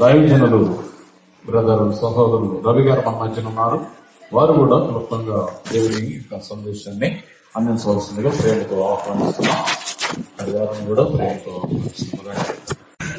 దైవజనులు బ్రదర్ సహోదరులు రవి గారు మన మధ్యన ఉన్నారు. వారు కూడా క్లుప్తంగా దేవుని యొక్క సందేశాన్ని అందించవలసిందిగా ప్రేమతో ఆహ్వానిస్తున్నాం. వారిని కూడా ప్రేమతో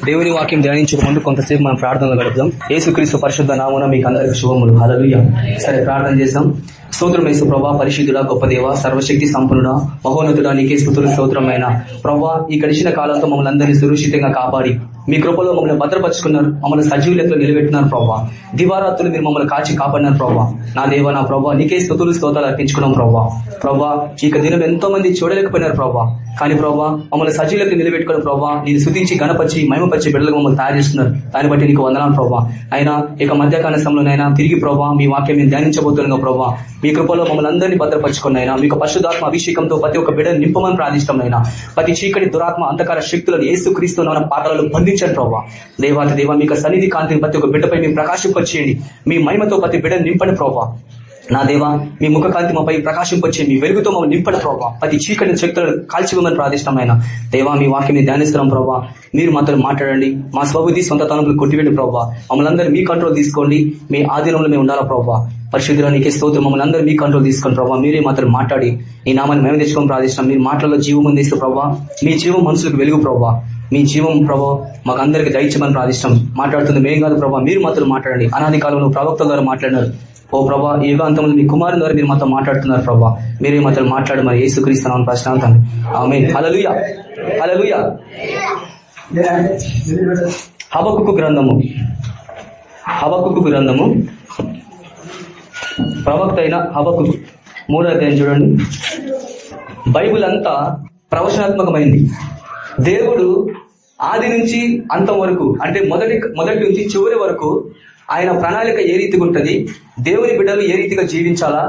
దేవుని వాక్యం ధ్యానించక ముందు కొంతసేపు మనం ప్రార్థనలు గడుపుదాం. యేసుక్రీస్తు పరిశుద్ధ నామన మీకు అందరికి శుభములు. హలలుయ సరే ప్రార్థన చేద్దాం. స్తోత్రం యేసు ప్రభా పరిశుద్ధుడా గొప్ప దేవ సర్వశక్తి సంపన్నుడా మహోన్నతుడా నీకే స్థుతులు స్తోత్రమైన ప్రభా ఈ గడిచిన కాలంతో మమ్మల్ని అందరినీ సురక్షితంగా కాపాడి. మీ కృపలో మమ్మల్ని భద్రపరుచుకున్నారు మమ్మల్ని సజీవులతో నిలబెట్టినారు ప్రభా. దివారాత్రులు మీరు మమ్మల్ని కాచి కాపాడినారు ప్రభా. నా దేవ నా ప్రభా నీకే స్థుతులు స్తోతాలు అర్పించుకున్నాం ప్రభా. ప్రభా ఇక దినం ఎంతో మంది చూడలేకపోయినారు ప్రభా. కానీ ప్రభా మమ్మల్ని సజీవులకు నిలబెట్టుకున్న ప్రభా నేను శుతించి గణపరిచి మహిమపరిచి బిడ్డలకు మమ్మల్ని తయారు చేస్తున్నారు. దాన్ని బట్టి నీకు వందనాలు ప్రభా. అయినా ఇక మధ్యకాల సమయంలోనైనా తిరిగి ప్రభా మీ వాక్యం మేము ధ్యానించబోతున్నాం ప్రభా. మీ కృపలో మమ్మల్ని అందరినీ భద్రపరుచుకుని అయినా మీకు పశుధాత్మ అభిషేకంతో ప్రతి ఒక్క బిడ్డను నింపమని ప్రార్థిష్టమైనా ప్రతి చీకటి దురాత్మ అంధకార శక్తులను ఏసుక్రీస్తున్న మన బంధించి బంధించండి ప్రభావ దేవాతి దేవ మీకు సన్నిధి కాంతిని ప్రతి ఒక్క బిడ్డపై మేము ప్రకాశింపచేయండి. మీ మహిమతో ప్రతి బిడ్డను నింపండి ప్రభా నా దేవా మీ ముఖ కాంతి మాపై ప్రకాశింపచ్చే మీ వెలుగుతో మమ్మల్ని నింపడం ప్రభావ ప్రతి చీకటి శక్తులను కాల్చివ్వమని ప్రాదిష్టమైన దేవా మీ వాక్యం ధ్యానిస్తున్నాం ప్రభావ మీరు మాతో మాట్లాడండి. మా స్వబుద్ధి సొంత తలంపులు కొట్టివేండి ప్రభావ మమ్మల్ని అందరూ మీ కంట్రోల్ తీసుకోండి. మీ ఆధీనంలో మేము ఉండాలా ప్రభావ పరిశుద్ధులు నీకే స్తోత్రం. మమ్మల్ని అందరూ మీ కంట్రోల్ తీసుకుని ప్రభావ మీరే మాత్రం మాట్లాడి. ఈ నామాన్ని మేము తెచ్చుకొని ప్రార్థిస్తున్నాం. మీ మాటల్లో జీవం అందిస్తూ ప్రభావ మీ జీవం మనుషులకు వెలుగు ప్రభావ మీ జీవం ప్రభావ మాకు అందరికి దయచమని ప్రార్థిస్తాం మాట్లాడుతుంది మేం కాదు ప్రభావ మీరు మాత్రం మాట్లాడండి. అనాది కాలంలో ప్రవక్త ద్వారా మాట్లాడినారు. ఓ ప్రభా ఈ యుగాంతంలో మీ కుమారుని ద్వారా మీరు మాతో మాట్లాడుతున్నారు ప్రభా. మీరే మాతో మాట్లాడి మరి ఏసుక్రీస్తున్నామని ప్రశ్నాంతాన్ని ఆమె హలలుయ హలలుయ హబకుకు గ్రంథము. హబకుకు గ్రంథము. ప్రవక్త అయిన హబకుకు మూడో అధ్యాయం చూడండి. బైబిల్ అంతా ప్రవచనాత్మకమైంది. దేవుడు ఆది నుంచి అంతం వరకు అంటే మొదటి మొదటి నుంచి చివరి వరకు ఆయన ప్రణాళిక ఏ రీతిగా ఉంటుంది? దేవుని బిడ్డలు ఏ రీతిగా జీవించాలా?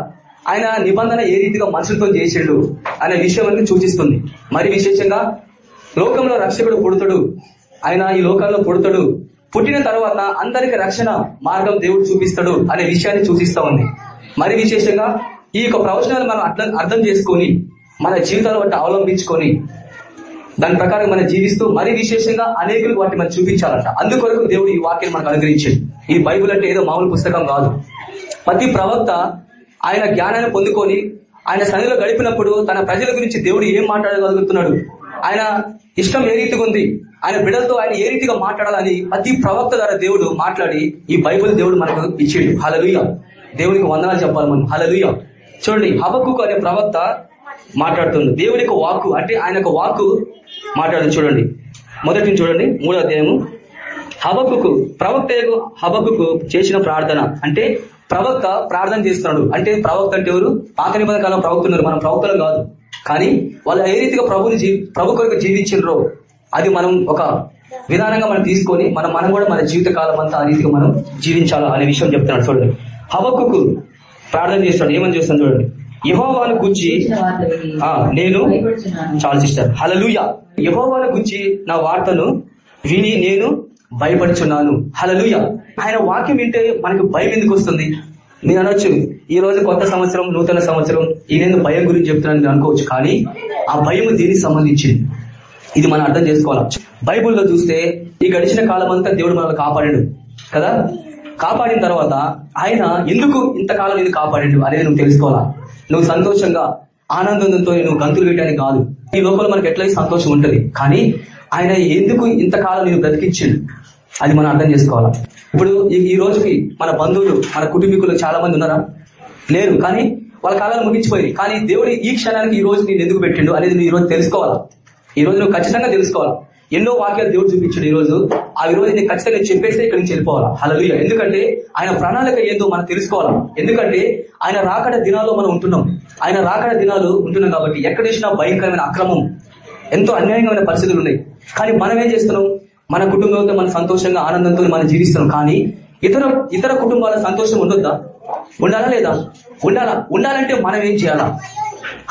ఆయన నిబంధన ఏ రీతిగా మనుషులతో చేసాడు అనే విషయం సూచిస్తుంది. మరి విశేషంగా లోకంలో రక్షకుడు పుడతాడు. ఆయన ఈ లోకంలో పుడతాడు. పుట్టిన తర్వాత అందరికి రక్షణ మార్గం దేవుడు చూపిస్తాడు అనే విషయాన్ని సూచిస్తా ఉంది. మరి విశేషంగా ఈ యొక్క ప్రవచనాలు మనం అర్థం అర్థం చేసుకొని మన జీవితాలు బట్టి అవలంబించుకొని దాని ప్రకారం మనం జీవిస్తూ మరీ విశేషంగా అనేకులకు వాటిని మనం చూపించాలంట. అందుకొరకు దేవుడు ఈ వాక్యం మనకు అనుగ్రహించాడు. ఈ బైబుల్ అంటే ఏదో మామూలు పుస్తకం కాదు. ప్రతి ప్రవక్త ఆయన జ్ఞానాన్ని పొందుకొని ఆయన సన్నిలో గడిపినప్పుడు తన ప్రజల గురించి దేవుడు ఏం మాట్లాడగలుగుతున్నాడు? ఆయన ఇష్టం ఏ రీతిగా ఉంది? ఆయన బిడ్డలతో ఆయన ఏ రీతిగా మాట్లాడాలని ప్రతి ప్రవక్త ద్వారా దేవుడు మాట్లాడి ఈ బైబుల్ దేవుడు మనకు ఇచ్చిండు. హలలుయ దేవునికి వందనాలు చెప్పాలి మనం. హలలుయ చూడండి హబక్కు అనే ప్రవక్త మాట్లాడుతుంది దేవుని వాక్కు అంటే ఆయన వాక్కు మాట్లాడు చూడండి. మొదటిని చూడండి. మూడో అధ్యాయము. హబకుకు ప్రవక్త హబకుకు చేసిన ప్రార్థన. అంటే ప్రవక్త ప్రార్థన చేస్తున్నాడు. అంటే ప్రవక్త అంటే ఎవరు? పాత నిబంధన కాలం ప్రవక్తున్నారు. మనం ప్రవక్తలు కాదు. కానీ వాళ్ళు ఏ రీతిగా ప్రభుని ప్రభు కొరకు జీవించారో అది మనం ఒక విధానంగా మనం తీసుకొని మనం మనం కూడా మన జీవిత కాలం అంతా ఆ రీతిగా మనం జీవించాలా అనే విషయం చెప్తున్నాడు. చూడండి. హబకుకు ప్రార్థన చేస్తున్నాడు. ఏమని చేస్తున్నాడు చూడండి. యహోవాను గుచ్చి ఆ, నేను చాలా సిస్టర్ హలలుయ యహోవాను గుచ్చి నా వార్తను విని నేను భయపడుచున్నాను. హలలుయ ఆయన వాక్యం వింటే మనకు భయం ఎందుకు వస్తుంది? నేను అనొచ్చు ఈ రోజు కొత్త సంవత్సరం నూతన సంవత్సరం ఈయన భయం గురించి చెప్తున్నాను నేను అనుకోవచ్చు కానీ ఆ భయం దీనికి సంబంధించింది. ఇది మనం అర్థం చేసుకోవాలి? బైబుల్లో చూస్తే ఈ గడిచిన కాలం అంతా దేవుడు మనల్ని కాపాడాడు కదా? కాపాడిన తర్వాత ఆయన ఎందుకు ఇంతకాలం ఇది కాపాడాడు అనేది నువ్వు తెలుసుకోవాలా? నువ్వు సంతోషంగా ఆనందంతో నువ్వు గంతులు వేయడానికి కాదు. ఈ లోపల మనకి ఎట్లయితే సంతోషం ఉంటది. కానీ ఆయన ఎందుకు ఇంతకాలం నేను బ్రతికించిండు? అది మనం అర్థం చేసుకోవాలా? ఇప్పుడు ఈ- ఈ రోజుకి మన బంధువులు మన కుటుంబీకులు చాలా మంది ఉన్నారా? లేరు. కానీ వాళ్ళ కాలాలు ముగించిపోయింది కానీ దేవుడు ఈ క్షణానికి ఈ రోజు నేను ఎందుకు పెట్టిండు అనేది నువ్వు ఈ రోజు తెలుసుకోవాలా? ఈ రోజు నువ్వు ఖచ్చితంగా తెలుసుకోవాలా? ఎన్నో వాక్యాలు దేవుడు చూపించాడు ఈ రోజు ఆ ఈ రోజు నేను ఖచ్చితంగా చెప్పేస్తే ఇక్కడి నుంచి వెళ్ళిపోవాలా? హలలుయ ఎందుకంటే ఆయన ప్రణాళిక ఏందో మనం తెలుసుకోవాలా? ఎందుకంటే ఆయన రాకడ దినాల్లో మనం ఉంటున్నాం. ఆయన రాకడ దినాలు ఉంటున్నాం కాబట్టి ఎక్కడ చూసినా భయంకరమైన అక్రమం. ఎంతో అన్యాయమైన పరిస్థితులు ఉన్నాయి. కానీ మనం ఏం చేస్తున్నాం? మన కుటుంబంతో మన సంతోషంగా ఆనందంతో మనం జీవిస్తున్నాం. కానీ ఇతర ఇతర కుటుంబాల సంతోషం ఉండొద్దా? ఉండాలా లేదా? ఉండాలా. ఉండాలంటే మనం ఏం చేయాలా?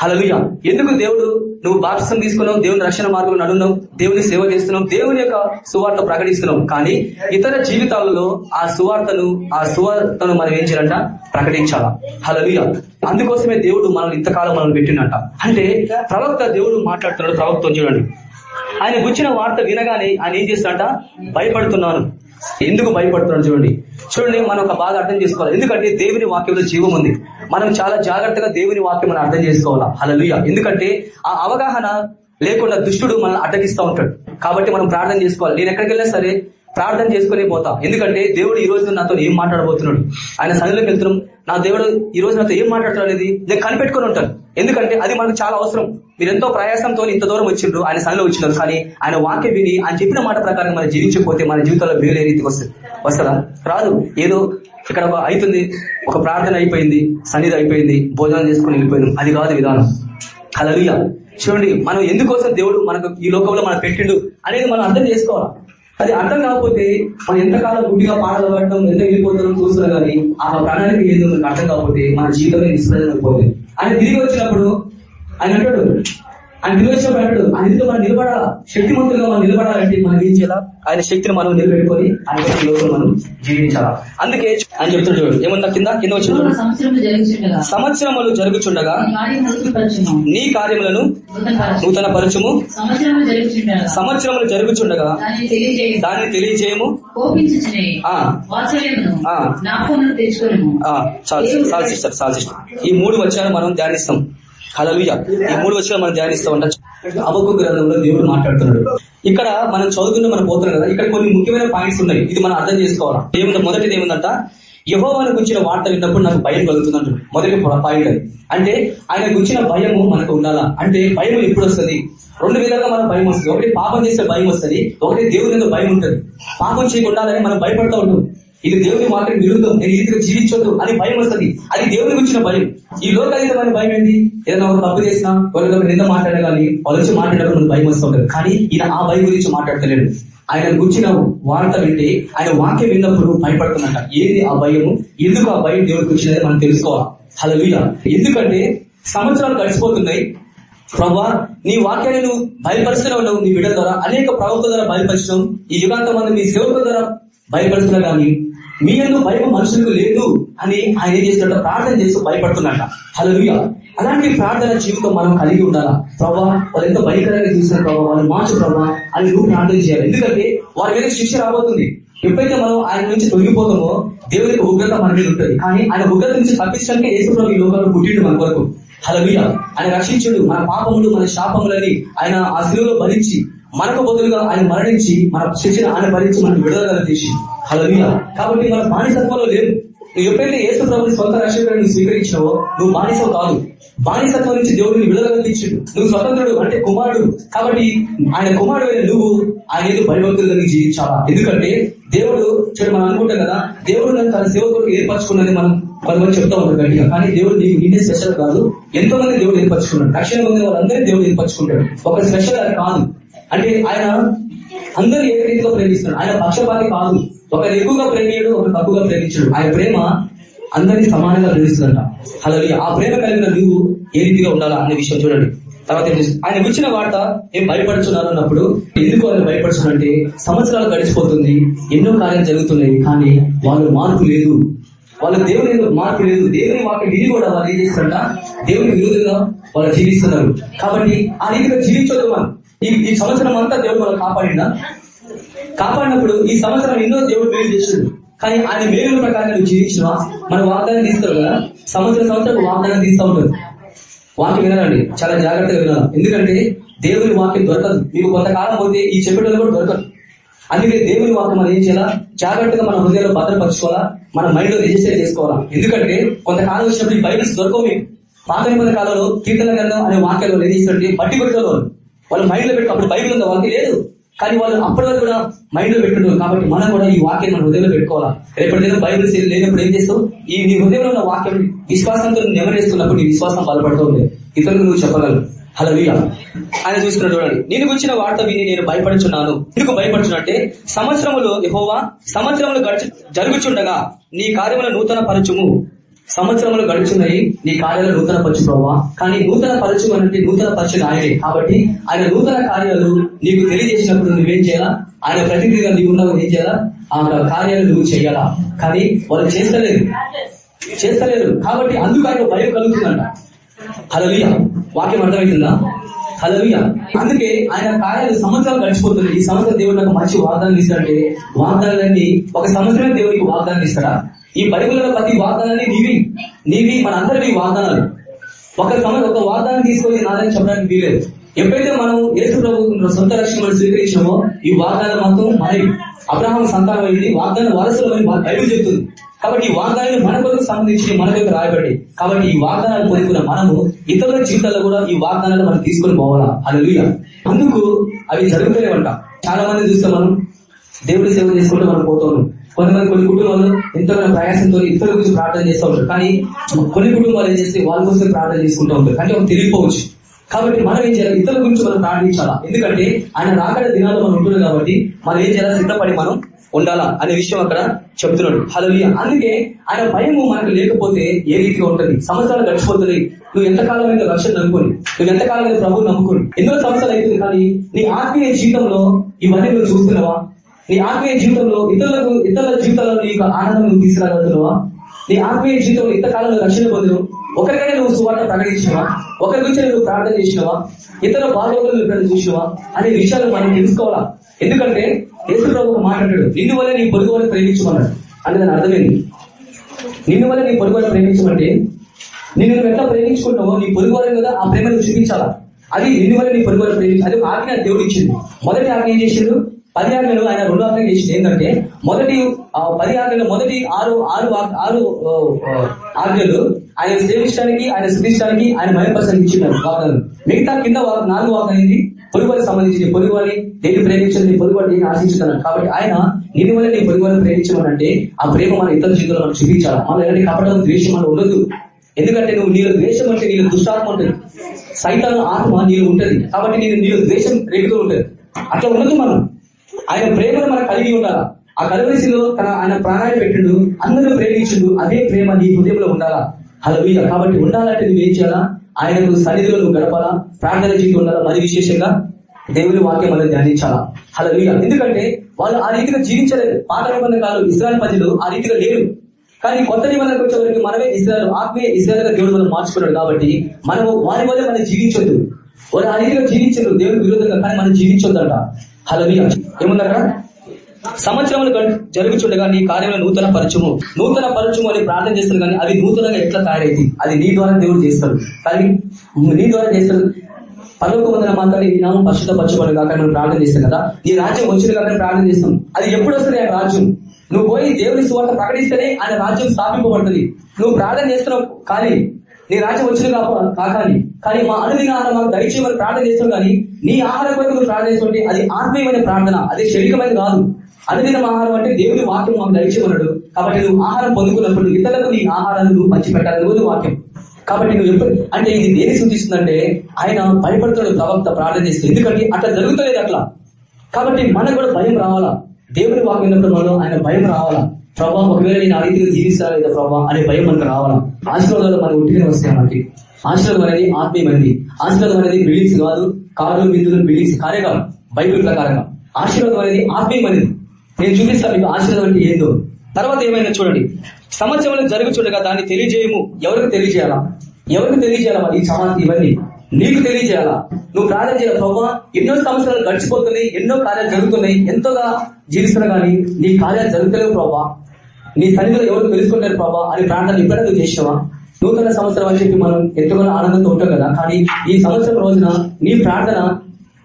హలలుయ ఎందుకు దేవుడు నువ్వు బాప్సం తీసుకున్నావు? దేవుని రక్షణ మార్గంలో నడున్నావు. దేవుని సేవ చేస్తున్నావు. దేవుని యొక్క సువార్త ప్రకటిస్తున్నావు. కానీ ఇతర జీవితాలలో ఆ సువార్తను ఆ సువార్తను మనం ఏం చేయాలంట? ప్రకటించాలా? హలలుయ అందుకోసమే దేవుడు మనల్ని ఇంతకాలం మనల్ని పెట్టినట్ట అంటే ప్రవక్త దేవుడు మాట్లాడుతున్నాడు ప్రవక్త చూడండి. ఆయన గుచ్చిన వార్త వినగానే ఆయన ఏం చేస్తాడంట భయపడుతున్నాను ఎందుకు భయపడుతున్నాడు చూడండి. చూడండి మనం ఒక బాగా అర్థం చేసుకోవాలి. ఎందుకంటే దేవుని వాక్యంలో జీవం ఉంది. మనం చాలా జాగ్రత్తగా దేవుని వాక్యం మనం అర్థం చేసుకోవాలా? హలలుయ ఎందుకంటే ఆ అవగాహన లేకుండా దుష్టుడు మనల్ని అడ్డగిస్తూ ఉంటాడు. కాబట్టి మనం ప్రార్థన చేసుకోవాలి. నేను ఎక్కడికి వెళ్ళినా సరే ప్రార్థన చేసుకునే పోతా. ఎందుకంటే దేవుడు ఈ రోజు నాతో ఏం మాట్లాడబోతున్నాడు? ఆయన సన్నిలోకి వెళ్తున్నాం. నా దేవుడు ఈ రోజు నాతో ఏం మాట్లాడతాడు అనేది నేను కనిపెట్టుకుని ఉంటాను. ఎందుకంటే అది మనకు చాలా అవసరం. మీరు ఎంతో ప్రయాసంతో ఇంత దూరం వచ్చిండ్రు ఆయన సన్నిలో వచ్చినారు కానీ ఆయన వాక్యం విని ఆయన చెప్పిన మాట ప్రకారం మనం జీవించకపోతే మన జీవితంలో వేరే రీతికి వస్తుంది. వస్తుందా? రాదు. ఏదో ఇక్కడ ఒక అవుతుంది ఒక ప్రార్థన అయిపోయింది సన్నిధి అయిపోయింది భోజనం చేసుకుని వెళ్ళిపోయింది అది కాదు విధానం. హలలుయ చూడండి మనం ఎందుకోసం దేవుడు మనకు ఈ లోకంలో మనం పెట్టిండు అనేది మనం అర్థం చేసుకోవాలి? అది అర్థం కాకపోతే మనం ఎంతకాలం గుడ్డిగా పాటలు పడడం ఎంత వెళ్ళిపోతున్నాం చూస్తున్నా కానీ ఆ ప్రణాళిక ఏదో అర్థం కాకపోతే మన జీవితమే నిష్ప్రయోజనం అయిపోతుంది. ఆయన తిరిగి వచ్చినప్పుడు ఆయన అంటాడు ఆయన అంటాడు ఆయన ఇంట్లో మనం నిలబడాలా? శక్తిమంతులుగా మనం నిలబడాలంటే మనం ఏం చేయాలా? ఆయన శక్తిని మనం నిలబెట్టుకొని ఆయన లోకంలో మనం జీవించాలా? అందుకే ఆయన చెప్తాడు చూడు. ఏముందా కింద? కింద వచ్చి చూడు. సంవత్సరం జరుగుతుండగా సంవత్సరములు జరుగుచుండగా నీ కార్యములను నూతన పరచుము సంవత్సరములు జరుగుచుండగా దాన్ని తెలియజేయ. దాన్ని తెలియజేయము. చాలు చాలు సిస్టర్ చాలు సిస్టర్. ఈ మూడు వచ్చాలు మనం ధ్యానిస్తాం. హలలుయ ఈ మూడు వచ్చాలు మనం ధ్యానిస్తూ ఉంటాం. అవకు గ్రంథంలో దేవుడు మాట్లాడుతున్నాడు. ఇక్కడ మనం చదువుతున్న మనం పోతున్నాం కదా ఇక్కడ కొన్ని ముఖ్యమైన పాయింట్స్ ఉన్నాయి. ఇది మనం అర్థం చేసుకోవాలి? ఏముంది మొదటిది ఏముందంట? యహోవాను గురించిన వార్త విన్నప్పుడు నాకు భయం కలుగుతుంది మొదటి పాయింట్ అంటే ఆయన గురించిన భయము మనకు ఉండాలా? అంటే భయం ఎప్పుడు వస్తుంది? రెండు విధాలుగా మనం భయం వస్తుంది. ఒకటి పాపం చేస్తే భయం వస్తుంది. ఒకటి దేవుని భయం ఉంటుంది. పాపం చేయకుండా మనం భయపడతా ఉంటాం. ఇది దేవుని మాత్రం విరుద్ధం. నేను ఈ రీతిగా జీవించొద్దు. అని భయం వస్తుంది. అది దేవుని గురించిన భయం. ఈ లోకాయుతమైన భయం ఏంటి? ఏదైనా ఒక తప్పు చేసినా ఒకరితో నిన్న మాట్లాడగాలి వాళ్ళొచ్చి వాళ్ళు వచ్చి మాట్లాడడం భయం వస్తూ కానీ ఈయన ఆ భయం గురించి మాట్లాడతలేడు. ఆయన గురించిన వార్త వింటే ఆయన వాక్యం విన్నప్పుడు భయపడుతున్నట ఏది ఆ భయము? ఎందుకు ఆ భయం దేవుడి గురించి మనం తెలుసుకోవాలి. హలో ఎందుకంటే సంవత్సరాలు గడిచిపోతున్నాయి. ప్రభా నీ వాక్యాన్ని నువ్వు బయలుపరుస్తూనే ఉన్నావు నీ బిడ్డ ద్వారా. అనేక ప్రవక్త ద్వారా బయలుపరచడం ఈ యుగాంత మంది నీ సేవకుల ద్వారా బయలుపరుస్తున్నా కానీ మీ అందు భయం మనుషులకు లేదు అని ఆయన ఏం చేస్తున్నట్టు ప్రార్థన చేస్తూ భయపడుతున్నట హలలుయ అలాంటి ప్రార్థన జీవితం మనం కలిగి ఉండాలా? ప్రభా వాళ్ళు ఎంతో భయంకరంగా చూసిన ప్రభావ వాళ్ళు మార్చు ప్రభా అని నువ్వు ప్రార్థన చేయాలి. ఎందుకంటే వారి మీద శిక్ష రాబోతుంది. ఎప్పుడైతే మనం ఆయన నుంచి తొలగిపోతామో దేవునికి ఉగ్రత మన మీద ఉంటుంది. కానీ ఆయన ఉగ్రత నుంచి తప్పించడానికి యేసుప్రభు ఈ లోకంలో పుట్టిండు మన కొరకు. హలలుయ ఆయన రక్షించుడు. మన పాపములు మన శాపములని ఆయన ఆ శిలువలో భరించి మనకు బదులుగా ఆయన మరణించి మన శిక్షను ఆయన భరించి మనకు విడుదల తీసి. హలవీయ కాబట్టి మన బానిసత్వంలో లేదు నువ్వు ఎప్పుడైతే ఏసు ప్రభుని సొంత రక్షకులను స్వీకరించినావో నువ్వు బానిసవు కాదు. బానిసత్వం నుంచి దేవుడిని విడుదల నువ్వు స్వతంత్రుడు అంటే కుమారుడు. కాబట్టి ఆయన కుమారుడు అయిన నువ్వు ఆయన ఏదో భయభక్తులు కలిగి జీవించాలా? ఎందుకంటే దేవుడు చూడు మనం అనుకుంటాం కదా దేవుడు నన్ను తన సేవకుడు ఏర్పరచుకున్నది మనం కొంతమంది చెప్తా ఉంటారు గట్టిగా. కానీ దేవుడు నీకు నిన్నే స్పెషల్ కాదు. ఎంతో మంది దేవుడు ఏర్పరచుకున్నాడు రక్షణ పొందిన వాళ్ళందరినీ దేవుడు ఏర్పరచుకుంటాడు. ఒక స్పెషల్ అది కాదు. అంటే ఆయన అందరూ ఏ రీతిగా ప్రేమిస్తున్నాడు ఆయన పక్షపాతి కాదు. ఒక ఎక్కువగా ప్రేమియుడు ఒక తక్కువగా ప్రేమించడు. ఆయన ప్రేమ అందరినీ సమానంగా ప్రేమిస్తుందంట. అలాగే ఆ ప్రేమ కలిగిన నువ్వు ఏ రీతిగా ఉండాలా అనే విషయం చూడండి. తర్వాత ఏం చేస్తుంది? ఆయన వచ్చిన వార్త ఏం భయపడుచున్నారు అన్నప్పుడు ఎందుకు వాళ్ళు భయపడుతున్నారంటే సంవత్సరాలు గడిచిపోతుంది ఎన్నో కార్యాలు జరుగుతున్నాయి కానీ వాళ్ళు మార్పు లేదు. వాళ్ళ దేవుని మార్పు లేదు. దేవుని వాక్యం విని కూడా వాళ్ళు ఏం చేస్తారంట దేవుని విరుద్ధంగా వాళ్ళు జీవిస్తున్నారు. కాబట్టి ఆ రీతిగా జీవించొద్దు మనం. ఈ ఈ సంవత్సరం అంతా దేవుడు మనం కాపాడినా? కాపాడినప్పుడు ఈ సంవత్సరం ఎన్నో దేవుడు మేలు చేసాడు కానీ ఆయన మేలు ప్రకారం నువ్వు జీవించినవా? మన వాగ్దానం తీస్తావు కదా? సంవత్సరం సంవత్సరం వాగ్దానం తీస్తూ ఉంటుంది వాక్యం వినాలండి. చాలా జాగ్రత్తగా వినాలి. ఎందుకంటే దేవుని వాక్యం దొరకదు. మీకు కొంతకాలం పోతే ఈ చెప్పేటోళ్ళు కూడా దొరకదు. అందుకే దేవుని వాక్యం మనం ఏం చేయాలా? జాగ్రత్తగా మన హృదయంలో భద్రపరచుకోవాలా? మన మైండ్లో రిజిస్టర్ చేసుకోవాలా? ఎందుకంటే కొంతకాలం వచ్చినప్పుడు ఈ బైబిల్స్ దొరకవు పాత కాలంలో కీర్తన గ్రంథం అనే వాక్యాలు ఏం చేస్తుంటే బట్టి కొట్టేవాళ్ళు వాళ్ళు మైండ్లో పెట్టి అప్పుడు బైబిల్ ఉందా? వాళ్ళకి లేదు. కానీ వాళ్ళు అప్పటి వరకు కూడా మైండ్లో పెట్టుకుంటారు. కాబట్టి మనం కూడా ఈ వాక్యం మన హృదయంలో పెట్టుకోవాలా? రేపటి దిన బైబిల్ లేనప్పుడు ఏం చేస్తావు? ఈ నీ హృదయంలో ఉన్న వాక్యం విశ్వాసంతో నెమరేస్తున్నప్పుడు నీ విశ్వాసం బలపడుతుంది ఇతరులు ఇతరులకు నువ్వు చెప్పగలవు. హలో ఆయన చూసుకున్న చూడండి. నేను గురించిన వార్త విని నేను భయపడుచున్నాను. ఎందుకు భయపడుచున్నట్టే సంవత్సరములు ఎహోవా సంవత్సరములు గడిచి జరుగుచుండగా నీ కార్యముల నూతన పరచుము సంవత్సరములు గడుచున్నాయి నీ కార్యాలు నూతన పరచు ప్రభావ కానీ నూతన పరచు అంటే నూతన పరచుని ఆయనే కాబట్టి ఆయన నూతన కార్యాలు నీకు తెలియజేసినప్పుడు నువ్వేం చేయాలా? ఆయన ప్రతినిధిగా నీవు ఉన్నావు ఏం చేయాలా? ఆ కార్యాలు నువ్వు చేయాలా? కానీ వాళ్ళు చేస్తలేదు. చేస్తలేరు కాబట్టి అందుకు ఆయన భయం కలుగుతుందంట. హలలియ వాక్యం అర్థమవుతుందా? హలలియ అందుకే ఆయన కార్యాలు సంవత్సరాలు గడిచిపోతుంది ఈ సంవత్సరం దేవుడు నాకు మంచి వాగ్దానం ఇస్తాడంటే వాగ్దానాలన్నీ ఒక సంవత్సరమే దేవుడికి వాగ్దానం ఇస్తాడా? ఈ బైబిల్లో ప్రతి వాగ్దానాన్ని నీవి నీవి మన అందరివి వాగ్దానాలు. ఒక సమయం ఒక వాగ్దానం తీసుకొని నాదని చెప్పడానికి వీలేదు ఎప్పుడైతే మనం యేసు ప్రభు సొంత రక్షణ స్వీకరించామో ఈ వాగ్దానం మొత్తం మనవి. అబ్రహాం సంతానం అయింది వాగ్దానం వారసులమని బైబిల్ చెప్తుంది. కాబట్టి ఈ వాగ్దానాన్ని మన కొరకు సంబంధించి మన కొరకు రాయబడి కాబట్టి ఈ వాగ్దానాలు పొందుకున్న మనము ఇతరుల జీవితాల్లో కూడా ఈ వాగ్దానాలు మనం తీసుకొని పోవాలా? అలా అందుకు అవి జరుగుతూనే చాలా మంది చూస్తే మనం దేవుడి సేవ చేసుకుంటూ మనం పోతాము కొంతమంది కొన్ని కుటుంబాలు ఎంతో ప్రయాసంతో ఇతరుల గురించి ప్రార్థన చేస్తూ ఉంటారు. కానీ కొన్ని కుటుంబాలు ఏం చేస్తే వాళ్ళ కోసం ప్రార్థన చేసుకుంటూ ఉంటారు. కానీ వాళ్ళు తెలియకపోవచ్చు. కాబట్టి మనం ఏం చేయాలి? ఇతరుల గురించి మనం ప్రార్థించాలా? ఎందుకంటే ఆయన రాకడ దినాల్లో మనం ఉంటున్నాం కాబట్టి మనం ఏం చేయాలి? సిద్ధపడి మనం ఉండాలా అనే విషయం అక్కడ చెప్తున్నాడు. హలో అందుకే ఆయన భయము మనకు లేకపోతే ఏ రీతిగా ఉంటుంది? సంవత్సరాలు గడిచిపోతుంది నువ్వు ఎంతకాలం మీద రక్షణ నమ్ముకుని నువ్వు ఎంతకాలం మీద ప్రభువు నమ్ముకుని ఎన్నో సంవత్సరాలు అవుతుంది కానీ నీ ఆత్మీయ జీవితంలో ఇవన్నీ నువ్వు చూస్తున్నావా? నీ ఆత్మీయ జీవితంలో ఇతరులకు ఇతరుల జీవితాల్లో యొక్క ఆనందం తీసుకురాగలుగుతున్నావా నీ ఆత్మీయ జీవితంలో ఇంతకాలంలో రక్షణ పొందును ఒకరికైనా నువ్వు సువార్త ప్రకటించినవా? ఒకరి గురించి నువ్వు ప్రార్థన చేసినవా? ఇతర బాధోగులు ఎప్పుడైనా చూసినవా? అనే విషయాలు మనం తెలుసుకోవాలా? ఎందుకంటే యేసు ప్రభు మాట్లాడాడు మాట నిన్ను వల్ల నీ పొరుగు వారిని ప్రేమించమన్నాడు అంటే దాని అర్థమైంది నిన్ను వల్ల నీ పొరుగు వారిని ప్రేమించమంటే నిన్ను నువ్వు ఎట్లా ప్రేమించుకుంటావో నీ పొరుగు వారిని కదా ఆ ప్రేమను చూపించాలా? అది నిన్ను వల్ల నీ పొరుగు వారిని ప్రేమించాలి అది ఒక ఆజ్ఞ దేవుడు ఇచ్చింది. మొదటి ఆజ్ఞ ఏం చేసిండు? పది ఆజ్ఞలు ఆయన రెండు ఆజ్ఞలు చేసింది ఏంటంటే మొదటి పది ఆజ్ఞలు మొదటి ఆరు ఆరు ఆరు ఆజ్ఞలు ఆయన సేవించడానికి ఆయన శుద్ధించడానికి ఆయన మయపరచడానికి ఇచ్చినారు వాగ్దానం. మిగతా కింద నాలుగు వాగ్దానం ఏంటి? పొరుగువారికి సంబంధించింది. పొరుగువారి దేన్ని ప్రేమించండి పొరుగువారి నేను ఆశించుతున్నాడు కాబట్టి ఆయన నిన్ను వల్ల నీ పొరుగువారిని ప్రేమించమనంటే ఆ ప్రేమ మన ఇతర జీవితంలో మనం చూపించాలి? మన ఎలాంటి కపటం ద్వేషం మనం ఉండదు ఎందుకంటే నువ్వు నీలో ద్వేషం అంటే నీలో దుష్టాత్మ ఉంటుంది. సైతాను ఆత్మ నీలో ఉంటది. కాబట్టి నేను నీలో ద్వేషం రేగుతూ ఉంటది. అట్లా ఉండదు మనం. ఆయన ప్రేమను మనం కలిగి ఉండాలా? ఆ కలవరిసిలో తన ఆయన ప్రాణాన్ని పెట్టిండు అందరూ ప్రేమించుడు అదే ప్రేమ నీ హృదయంలో ఉండాలా? అలా కాబట్టి ఉండాలంటే నువ్వు ఏం చేయాలా? ఆయనకు సన్నిధిలో నువ్వు గడపాలా? ప్రార్థన జీవితం ఉండాలా? మరి విశేషంగా దేవుని వాక్యం మనం ధ్యానించాలా? అలా ఎందుకంటే వాళ్ళు ఆ రీతిగా జీవించలేదు. పాత నిబంధన కాలం ఇస్రాయల్ ప్రజలు ఆ రీతిగా లేరు. కానీ కొత్త నిబంధనకు వచ్చేవరకు మనమే ఇస్రాయల్ ఆత్మీయ ఇస్రాయల్ దేవుడు మనం మార్చుకున్నాడు కాబట్టి మనము వారి వల్ల మనం జీవించొద్దు. వారు ఆ రీతిగా జీవించరు. దేవుని విరోధంగా కానీ మనం జీవించొద్దంట. హలో ఏముందట సంవత్సరములు గడు- జరుగుచుండగా నీ కార్యంలో నూతన పరచుము నూతన పరచుము అని ప్రార్థన చేస్తారు కానీ అది నూతనంగా ఎట్లా తయారైంది అది నీ ద్వారా దేవుడు చేస్తారు. కానీ నీ ద్వారా చేస్తారు. పదకొండు వందల మాత్రం ఈ నామం పరిశుద్ధ పరచుకోవడం కాక మనం ప్రార్థన చేస్తాం కదా. నీ రాజ్యం వచ్చిన కాక ప్రార్థన చేస్తాం. అది ఎప్పుడు వస్తుంది ఆ రాజ్యం? నువ్వు పోయి దేవుని సువార్త ప్రకటిస్తేనే ఆయన రాజ్యం స్థాపింపబడుతుంది. నువ్వు ప్రార్థన చేస్తున్నావు కానీ నీ రాజ్యం వచ్చిన కాక కాకాని కానీ మా అనుదిన ఆహారం మాకు దయచేయమని ప్రార్థన చేస్తాం కానీ నీ ఆహారం కొరకు ప్రార్థన చేస్తుంటే అది ఆత్మీయమైన ప్రార్థన అది శరీరమైన కాదు. అనుదిన ఆహారం అంటే దేవుని వాక్యం మాకు దయచేయమన్నాడు. కాబట్టి నువ్వు ఆహారం పొందుకున్నప్పుడు ఇతరులకు నీ ఆహారాన్ని నువ్వు పంచిపెట్టాలి వాక్యం. కాబట్టి నువ్వు ఎప్పుడు అంటే ఇది దేని సూచిస్తుందంటే ఆయన భయపడుతున్నాడు ప్రవక్త ప్రార్థన చేస్తుంది ఎందుకంటే అట్లా జరుగుతలేదు అట్లా. కాబట్టి మనకు కూడా భయం రావాలా? దేవుని వాక్యం విన్నప్పుడు మనం ఆయన భయం రావాలా? ప్రభావం ఒకవేళ నేను ఆ రీతిగా జీవిస్తా లేదా ప్రభావ అనే భయం మనకు రావాలా? ఆశీర్వాదాలు మనం ఉంటేనే వస్తాయి మనకి. ఆశీర్వాదం అనేది ఆత్మీయమైనది. ఆశీర్వాదం అనేది బిల్డింగ్స్ కాదు కార్లు బిందులు బిల్డింగ్స్ కార్యగా బైబిల్ ప్రకారంగా. ఆశీర్వాదం అనేది ఆత్మీయమైనది. నేను చూపిస్తాను మీకు ఆశీర్వాదం అంటే ఏందో. తర్వాత ఏమైనా చూడండి. సంవత్సరంలో జరుగుచుండగా దాన్ని తెలియజేయము. ఎవరికి తెలియజేయాలా? ఎవరికి తెలియజేయాలా ఈ సమాధి ఇవన్నీ? నీకు తెలియజేయాలా? నువ్వు ప్రార్థన చేయాలి ప్రభావ ఎన్నో సంవత్సరాలు గడిచిపోతున్నాయి ఎన్నో కార్యాలు జరుగుతున్నాయి ఎంతోగా జీవిస్తున్నా కానీ నీ కార్యాలు జరుగుతలేవు ప్రభావ నీ సన్నిధిలో ఎవరు తెలుసుకుంటారు ప్రభావ అని ప్రార్థన ఎప్పుడైనా నువ్వు చేసినావా? నూతన సంవత్సరం అని చెప్పి మనం ఎంతగానో ఆనందంతో ఉంటాం కదా. కానీ ఈ సంవత్సరం రోజున నీ ప్రార్థన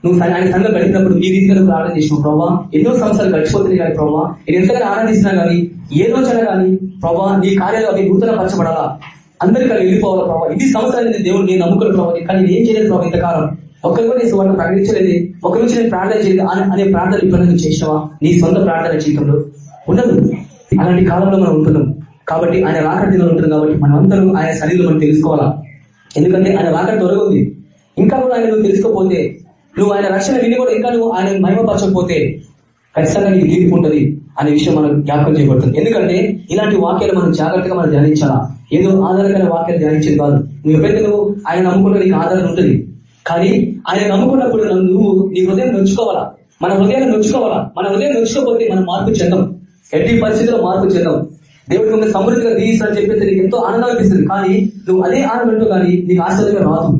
నువ్వు ఆయన సంఘం గడిపినప్పుడు ఈ రీతిగా నువ్వు ప్రార్థన చేసిన ప్రభావ ఎన్నో సంవత్సరాలు గడిచిపోతుంది కానీ ప్రభావ నేను ఎంతగానో ఆనందిస్తున్నా కానీ ఏ రోజైనా కానీ ప్రభావ నీ కార్యాలు అవి నూతన పరచబడాలా అందరికీ అవి వెళ్ళిపోవాలా ప్రభావ ఇది సంవత్సరాలు దేవుడు నేను నమ్ముకున్న ప్రభావ కానీ నేను ఏం చేయలేదు ప్రభావ ఇంతకాలం. ఒక్కరు కూడా నీ సువర్ణ ప్రకటించలేదు. ఒకరి నుంచి నేను ప్రార్థన చేయలేదు. అనే- ప్రార్థన ఇప్పుడు నువ్వు చేసినావా? నీ సొంత ప్రార్థన జీవితంలో. ఉండదు అలాంటి కాలంలో మనం ఉంటున్నాం. కాబట్టి ఆయన రాకడ దినం ఉంటుంది కాబట్టి మనమందరం ఆయన శరీరంలో మనం తెలుసుకోవాలా? ఎందుకంటే ఆయన రాకడ త్వరగా ఉంది. ఇంకా కూడా ఆయన నువ్వు తెలుసుకోపోతే నువ్వు ఆయన రక్షణ విని కూడా ఇంకా నువ్వు ఆయన మహిమపరచకపోతే ఖచ్చితంగా నీకు తీర్పు ఉంటుంది అనే విషయం మనం జ్ఞాపకం చేయబడుతుంది. ఎందుకంటే ఇలాంటి వాక్యాలు మనం జాగ్రత్తగా మనం ధ్యానించాలా? ఏదో ఆధారకర వాక్యాలు ధ్యానించేది కాదు. నువ్వు ఎప్పుడైతే నువ్వు ఆయన నమ్ముకుంటే నీకు ఆధారం ఉంటుంది. కానీ ఆయన నమ్ముకున్నప్పుడు నువ్వు నీ హృదయం నొచ్చుకోవాలా? మన హృదయాన్ని నొచ్చుకోవాలా? మన హృదయం నొచ్చుకోకపోతే మనం మార్పు చెందాం. ఎట్టి పరిస్థితుల్లో మార్పు చెందాం. దేవుడికి మిమ్మల్ని సమృద్ధిగా దీవిస్తానని చెప్పేసి నీకు ఎంతో ఆనందం అనిపిస్తుంది. కానీ నువ్వు అదే ఆనందంతో కానీ నీకు ఆశ్చర్యంగా రాదు.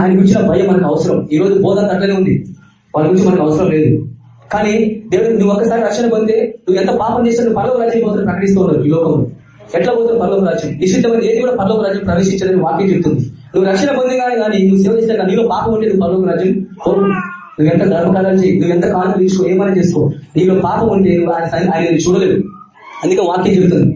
ఆయన గురించిన భయం మనకు అవసరం. ఈ రోజు బోధ అట్లనే ఉంది. వాళ్ళ గురించి మనకు అవసరం లేదు. కానీ దేవుడు నువ్వు ఒక్కసారి రక్షణ పొందితే నువ్వు ఎంత పాపం చేస్తే నువ్వు పర్లోక రాజ్యం పోతున్న ప్రకటిస్తూ ఉన్నారు ఈ లోకంలో. ఎట్లా పోతున్న పర్లోక రాజ్యం? నిశ్చితమైన ఏది కూడా పర్లోక రాజ్యం ప్రవేశించదని వాక్యం చెప్తుంది. నువ్వు రక్షణ పొంది కానీ కానీ నువ్వు సేవ చేసినా నీలో పాపం ఉంటే నువ్వు పర్లోక రాజ్యం నువ్వు ఎంత ధర్మకాలం చేయి నువ్వు ఎంత కాలం తీసుకో ఏమైనా చేసుకో నీలో పాపం ఉంటే నువ్వు ఆయన ఆయన చూడలేదు అందుకే వాక్యం చెబుతుంది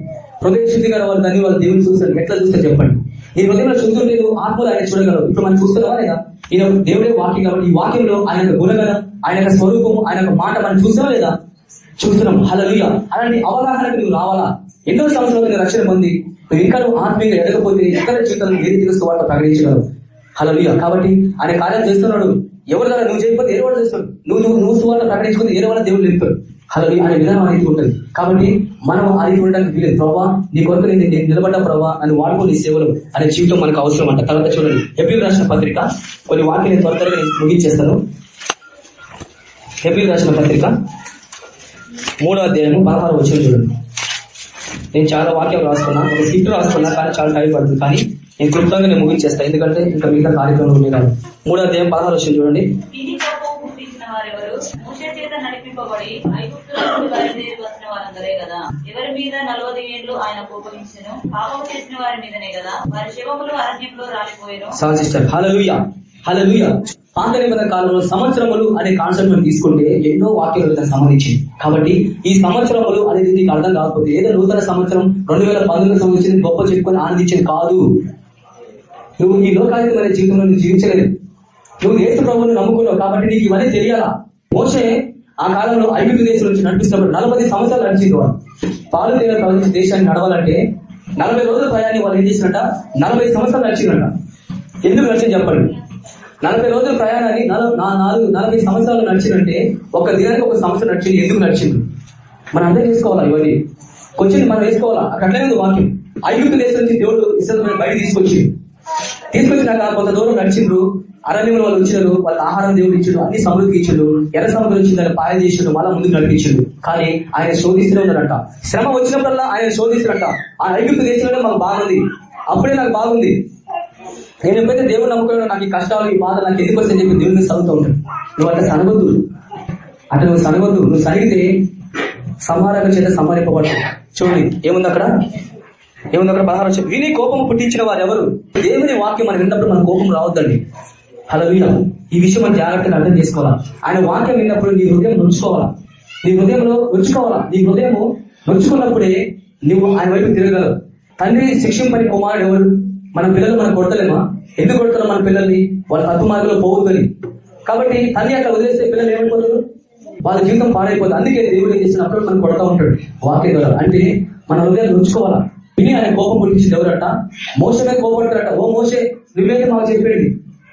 హృదయ శుద్ధి గల వాళ్ళు దాన్ని వాళ్ళు దేవుని చూస్తారు. ఎట్లా చూస్తారు చెప్పండి? నీ హృదయంలో శుద్ధి లేదు ఆత్మలు ఆయన చూడగలరు ఇప్పుడు మనం చూస్తున్నావా లేదా? ఈయన దేవుడే వాక్యం కాబట్టి ఈ వాక్యంలో ఆయన యొక్క గుణగణం ఆయన యొక్క స్వరూపం ఆయన యొక్క మాట మనం చూస్తావా లేదా? చూస్తున్నాం. హలలుయ అలాంటి అవగాహనకు నువ్వు రావాలా? ఎన్నో సంవత్సరాలు రక్షణ పొంది నువ్వు ఇంకా నువ్వు ఆత్మీయంగా ఎదగపోతే ఎక్కడ జీవితంలో ఏది తెలుస్తూ వాటితో ప్రకటించగలవు హలలుయ కాబట్టి ఆయన కార్యం చేస్తున్నాడు. ఎవరి ద్వారా నువ్వు చేయకపోతే ఏ వాళ్ళు చేస్తాడు నువ్వు నువ్వు నువ్వు సువార్త ప్రకటించుకుంటే ఏ వాళ్ళ దేవుడు నిలుపుతాడు. హలలుయ అనే విధానం అనేది ఉంటుంది. కాబట్టి మనం అది ఉండడానికి వీలేదు. ప్రభా నీ కొరకు నేను నేను నిలబడ్డ ప్రభావ అని వాడుకో నీ సేవలు అనే జీవితం మనకు అవసరం అంట తర్వాత చూడండి. ఎబ్రిల్ రాసిన పత్రిక కొన్ని వాక్యం నేను త్వర త్వరగా నేను ముగించేస్తాను. ఎబ్రిల్ రాసిన పత్రిక మూడో అధ్యాయము పదహారు వచ్చిన చూడండి. నేను చాలా వాక్యం రాసుకున్నా ఒక సీట్ రాసుకున్నా కానీ చాలా టైం పడుతుంది. కానీ నేను క్లుప్తంగా నేను ముగించేస్తాను ఎందుకంటే ఇంకా మిగతా కార్యక్రమం ఉంది కాదు మూడో అధ్యాయం పదహారు వచ్చిన చూడండి. చేత నడిపింపబడి కదా. ఎవరి మీద నలభై ఏళ్ళు ఆయన కోపగించను పాపం చేసిన వారి మీదనే కదా. వారి శివములు అరణ్యంలో రాలిపోయారు సహా సిస్టర్ హలలుయ హలలుయ పాత నిబంధన కాలంలో సంవత్సరములు అనే కాన్సెప్ట్ మనం తీసుకుంటే ఎన్నో వాక్యాలు దానికి సంబంధించింది కాబట్టి ఈ సంవత్సరములు అనేది నీకు అర్థం కాకపోతే ఏదో నూతన సంవత్సరం రెండు వేల పంతొమ్మిది సంవత్సరం గొప్ప చెప్పుకొని ఆనందించేది కాదు. నువ్వు ఈ లోకాయుతమైన జీవితంలో నువ్వు జీవించలేదు నువ్వు ఏసు ప్రభువుని నమ్ముకున్నావు కాబట్టి నీకు ఇవన్నీ తెలియాలా? మోసే ఆ కాలంలో ఐగుప్తు దేశం నుంచి నడిపిస్తున్నప్పుడు నలభై సంవత్సరాలు నడిచింది వాడు పాలు తేన నుంచి దేశాన్ని నడవాలంటే నలభై రోజుల ప్రయాణం వాళ్ళు ఏం చేసినట్ట నలభై సంవత్సరాలు నడిచిందంట ఎందుకు నడిచింది చెప్పండి? నలభై రోజుల ప్రయాణాన్ని నాలుగు నలభై సంవత్సరాలు నడిచిందంటే ఒక దినానికి ఒక సంవత్సరం నడిచింది. ఎందుకు నడిచింది? మనం అర్థం చేసుకోవాలా ఇవన్నీ? కొంచెం మనం వేసుకోవాలా? అక్కడ అట్లనే వాక్యం. ఐగుప్తు దేశం నుంచి దేవుడు ఇస్రాయేలు బయట తీసుకొచ్చింది తీసుకొచ్చినాక కొంత దూరం నడిచిండ్రు అరణ్యంలో వాళ్ళు వచ్చినారు వాళ్ళ ఆహారం దేవుడు ఇచ్చిండు అన్ని సమృద్ధి ఇచ్చాడు ఎర్ర సముద్రం వచ్చింది దాన్ని పాయ చేసాడు మళ్ళా ముందుకు నడిపించిండు. కానీ ఆయన శోధిస్తూనే ఉన్నాడంట. శ్రమ వచ్చినప్పుడల్లా ఆయన శోధిస్తున్నట్ట ఆ ఐగుప్తు దేశంలోనే మాకు బాగుంది. అప్పుడే నాకు బాగుంది. నేను ఎప్పుడైతే దేవుడు నమ్ముకున్నాడు నాకు ఈ కష్టాలు ఈ బాధ నాకు ఎందుకు వస్తాయని చెప్పి దేవుడిని చదువుతూ ఉంటాడు. నువ్వు అంటే సనగొద్దు. అంటే నువ్వు సనగొద్దు. నువ్వు సరిగితే సంహారక చేత సంహరింపబడతావు. చూడండి ఏముంది అక్కడ? ఏముంది అక్కడ? పదహారు విని కోపం పుట్టించిన వారు ఎవరు దేవుని వాక్యం మనం విన్నప్పుడు మన కోపం రావద్దండి. హలో ఈ విషయం మనం జాగ్రత్తగా అర్థం చేసుకోవాలా? ఆయన వాక్యం విన్నప్పుడు నీ హృదయం నుంచుకోవాలా? నీ హృదయంలో ఉంచుకోవాలా నీ హృదయము నుంచుకున్నప్పుడే నువ్వు ఆయన వైపు తిరగలవు తండ్రి శిక్షింపని కుమారుడు ఎవరు? మన పిల్లలు మనం కొడతలేమా? ఎందుకు కొడతారు మన పిల్లల్ని? వాళ్ళ తప్పు మార్గంలో పోవద్దని. కాబట్టి తల్లి అట్లా వదిలేస్తే పిల్లలు ఏమైపోతారు? వాళ్ళ జీవితం పాడైపోతుంది. అందుకే దేవుడు ఏం చేసినప్పుడు మనం కొడతా ఉంటాడు వాక్య ద్వారా. అంటే మన హృదయాలు ఉంచుకోవాలా విని ఆయన కోపం పుట్టించింది ఎవరట మోసమే కోపడతారట ఓ మోసే నువ్వేది మాకు చెప్పేది?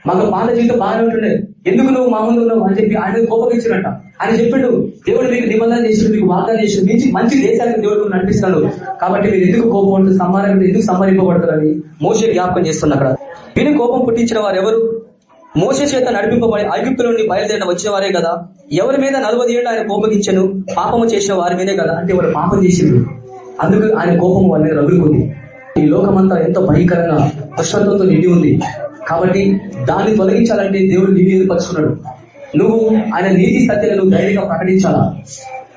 మాకు పాత జీవితం బాగానే ఉంటుండే. ఎందుకు నువ్వు మా ముందు ఉన్నావు అని చెప్పి ఆయన కోపం ఇచ్చినట్ట ఆయన చెప్పిండు దేవుడు మీకు నిబంధన చేసి మీకు వాగ్దానం చేసిండు మంచి మంచి దేశానికి దేవుడు నడిపిస్తాడు. కాబట్టి మీరు ఎందుకు కోపం ఉంటుంది సమ్మానం ఎందుకు సంహరింపబడతారని మోసే జ్ఞాపకం చేస్తున్న అక్కడ. విని కోపం పుట్టించిన వారు ఎవరు? మోసే చేత నడిపింపబడి ఐగుప్తుల నుండి బయలుదేరిన వచ్చిన వారే కదా. ఎవరి మీద నలభై ఏళ్ళు ఆయన కోపగించను? పాపము చేసిన వారి మీదే కదా. అంటే వాడు పాపం చేసిండు. అందుకు ఆయన కోపం వారి మీద రగులుకుంది. ఈ లోకమంతా ఎంతో భయంకరంగా కష్టంతో నిండి ఉంది. కాబట్టి దాన్ని తొలగించాలంటే దేవుడు నిన్ను ఏర్పరచుకున్నాడు నువ్వు ఆయన నీతి సత్యాలను నువ్వు ధైర్యంగా ప్రకటించాలా?